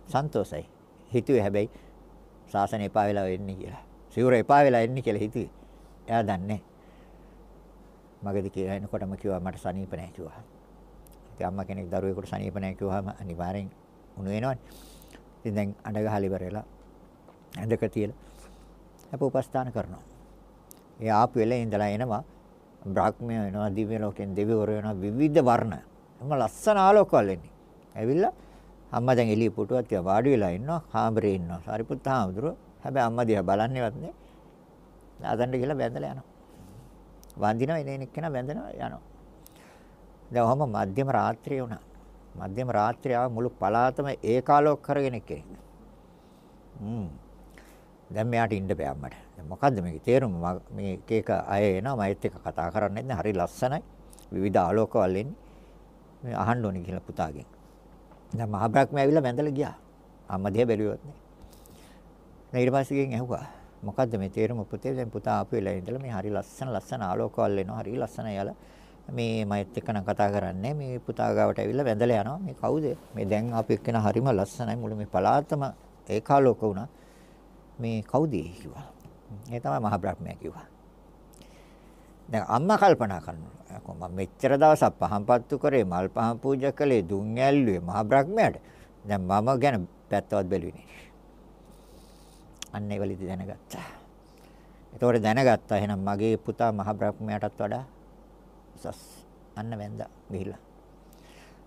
සන්තෝසයි. හිතුවේ හැබැයි සාසනය එපා වෙලා එන්නේ කියලා. සිවුර එපා වෙලා එන්නේ කියලා හිතුවේ. එයා දන්නේ. මගදී කියලා එනකොටම කිව්වා මට සනීප නැහැ කිව්වා. ඉතින් අම්මා කෙනෙක් දරුවෙකුට සනීප නැහැ කිව්වහම අනිවාර්යෙන් උණු වෙනවනේ. ඉතින් දැන් අඬ ගහලා ඉවර වෙලා ඇඳක තියලා අප උපස්ථාන කරනවා. ඒ ආපු වෙලේ ඉඳලා එනවා බ්‍රහ්මය වෙනවා දිව්‍ය ලෝකෙන් දෙවිවරු වෙනවා විවිධ වර්ණ. එම ලස්සන ආලෝකවල එන්නේ. ඇවිල්ලා අම්මා දැන් එළිය පුටුවත් තියා වාඩි වෙලා ඉන්නවා කාමරේ ඉන්නවා. සාරිපුත්ත හාමුදුරුවෝ හැබැයි අම්මා දිහා බලන්නේවත් නෑ. අදන්න ගිහලා බැඳලා යනවා. වන්දිනවා එන එක්කෙනා බැඳනවා යනවා. දැන් ඔහම මධ්‍යම රාත්‍රිය වුණා. මධ්‍යම රාත්‍රිය මුළු පළාතම ඒකාලෝක කරගෙන කෙනෙක්. හ්ම්. දැන් මෙයාට ඉන්න බෑ අම්මට. දැන් මොකද්ද මේකේ තේරුම? මේ එක එක අය එනවා මයිත් එක්ක කතා කරන්නේ නැහැ. හරි ලස්සනයි. විවිධ ආලෝකවල එන්නේ. මේ අහන්න ඕනේ කියලා පුතාගෙන්. දැන් මහ බ්‍රහ්මයා ඇවිල්ලා වැඳලා ගියා. අම්මා දිහා බැලුවත් නේ. දැන් ඊට පස්සේ ගෙන් ඇහුවා. මොකද්ද මේ තේරුම පුතේ? දැන් පුතා ආපු වෙලාව ඉඳලා මේ හරි ලස්සන ලස්සන ආලෝකවල එනවා. හරි ලස්සනයි යාලා. මේ මයිත් එක්ක නම් කතා කරන්නේ මේ පුතා ගාවට ඇවිල්ලා වැඳලා යනවා මේ කවුද මේ දැන් ආපු එක්කෙන හරිම ලස්සනයි මුළු මේ පලාතම ඒකාලෝක වුණා මේ කවුද කිව්වා? ඒ තමයි මහා බ්‍රහ්මයා කිව්වා. දැන් අම්මා කල්පනා කරනවා මම මෙච්චර දවසක් පහන් පත්තු කරේ මල් පහන් පූජා කළේ දුන් ඇල්ලුවේ මහා බ්‍රහ්මයාට. දැන් මම ගැන පැත්තවත් බැලුවේ නෑ. අන්න ඒ වලිදි දැනගත්තා. එතකොට දැනගත්තා එහෙනම් මගේ පුතා මහා බ්‍රහ්මයාටත් වඩා උසස්. අන්න වැන්දා ගිහිල්ලා.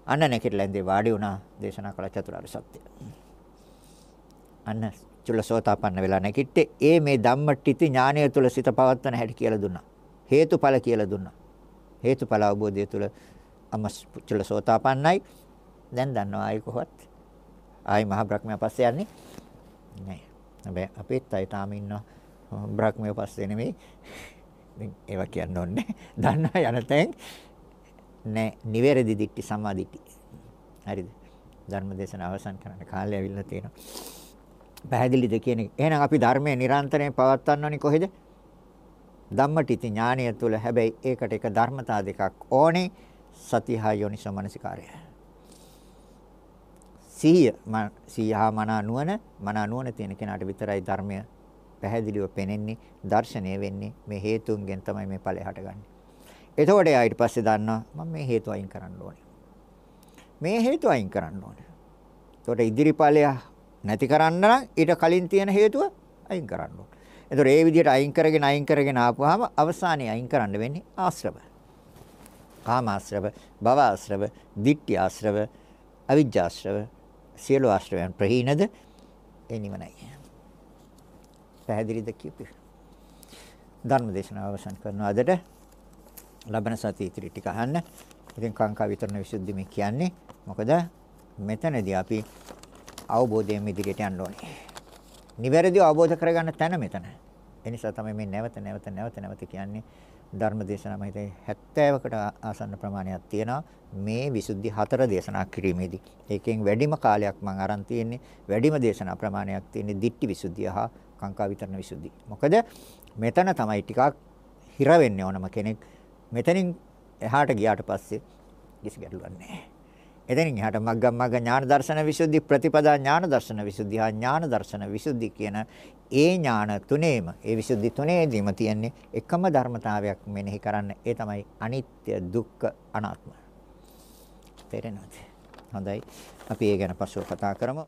අන්න නැකිටලා ඉඳේ වාඩි වුණා දේශනා කළ චතුරාර්ය සත්‍ය. අන්න චුල්ලසෝතාපන්න වෙලා නැකිට්ටේ ඒ මේ ධම්මටිති ඥානය තුල සිත පවත්වන හැටි කියලා දුන්නා. හේතුඵල කියලා දුන්නා. හේතුඵල අවබෝධය තුල අම චුල්ලසෝතාපන්නයි. දැන් දන්නවා ආයි කොහොත් ආයි මහා බ්‍රහ්මයා පස්සේ යන්නේ නෑ. හැබැයි අපිත් අය තාම ඉන්නවා බ්‍රහ්මයා පස්සේ නෙමෙයි ඉතින් ඒවා කියන්න ඕනේ. දන්නා යන තැන් නෑ නිවැරදි දිට්ටි සමාධිටි. හරිද? ධර්මදේශන අවසන් කරන්න කාලය ඇවිල්ලා තියෙනවා. පැහැදිලිද කියන එක. එහෙනම් අපි ධර්මයේ නිරන්තරයෙන් පවත්වන්න ඕනි කොහෙද? ධම්මටිති ඥානය තුල හැබැයි ඒකට එක ධර්මතා දෙකක් ඕනේ සතිහා යෝනිසෝ මනසිකාරය. සිහිය සියහා මනා නුවණ මනා නුවණ තියෙන කෙනාට විතරයි ධර්මය පැහැදිලිව පෙනෙන්නේ දර්ශනය වෙන්නේ මේ හේතුන්ගෙන් තමයි මේ ඵලය හටගන්නේ. එතකොට එයා ඊට පස්සේ දන්නවා මම මේ හේතු අයින් කරන්න ඕනේ. මේ හේතු අයින් කරන්න ඕනේ. එතකොට ඉදිරි ඵලය නැති කරන්න නම් ඊට කලින් තියෙන හේතුව අයින් කරන්න ඕනේ. එතකොට ඒ විදිහට අයින් කරගෙන අයින් කරගෙන ආපුවාම අවසානයේ අයින් කරන්න වෙන්නේ ආශ්‍රව. කාම ආශ්‍රව, භව ආශ්‍රව, ditthි ආශ්‍රව, අවිජ්ජාශ්‍රව සියලු ආශ්‍රවයන් ප්‍රහීනද ඒ නිවනයි. පැහැදිලිද කියපේ. ධර්ම දේශනාව අවසන් කරනවා අදට. ලබන සතිය ඉතිරි ටික අහන්න. ඉතින් කාංකා විතරන විසුද්ධි මේ කියන්නේ. මොකද මෙතනදී අපි අවබෝධයෙන් ඉදිරියට යන්න ඕනේ. නිවැරදිව අවබෝධ කරගන්න තැන මෙතන. ඒ නිසා තමයි මේ නැවත නැවත නැවත නැවත කියන්නේ ධර්ම දේශනා මම හිතේ 70කට ආසන්න ප්‍රමාණයක් තියෙනවා මේ විසුද්ධි හතර දේශනා කිරීමේදී. ඒකෙන් වැඩිම කාලයක් මම අරන් තියෙන්නේ වැඩිම දේශනා ප්‍රමාණයක් තියෙන්නේ දිට්ටි විසුද්ධිය හා කාංකා විතරන විසුද්ධි. මොකද මෙතන තමයි ටිකක් හිර වෙන්නේ ඕනම කෙනෙක්. මෙතනින් එහාට ගියාට පස්සේ කිසි ගැටලුවක් නැහැ. එතනින් එහාට මග්ගම් මග්ග ඥාන දර්ශන විසුද්ධි ප්‍රතිපදා ඥාන දර්ශන විසුද්ධි හා ඥාන දර්ශන විසුද්ධි කියන ඒ ඥාන තුනේම ඒ විසුද්ධි තුනේදීම තියෙන්නේ එකම ධර්මතාවයක් මෙනෙහි කරන්න. ඒ තමයි අනිත්‍ය දුක්ඛ අනාත්ම. තේරෙනවද? හොඳයි. අපි ඒ ගැන පස්සෙ කතා කරමු.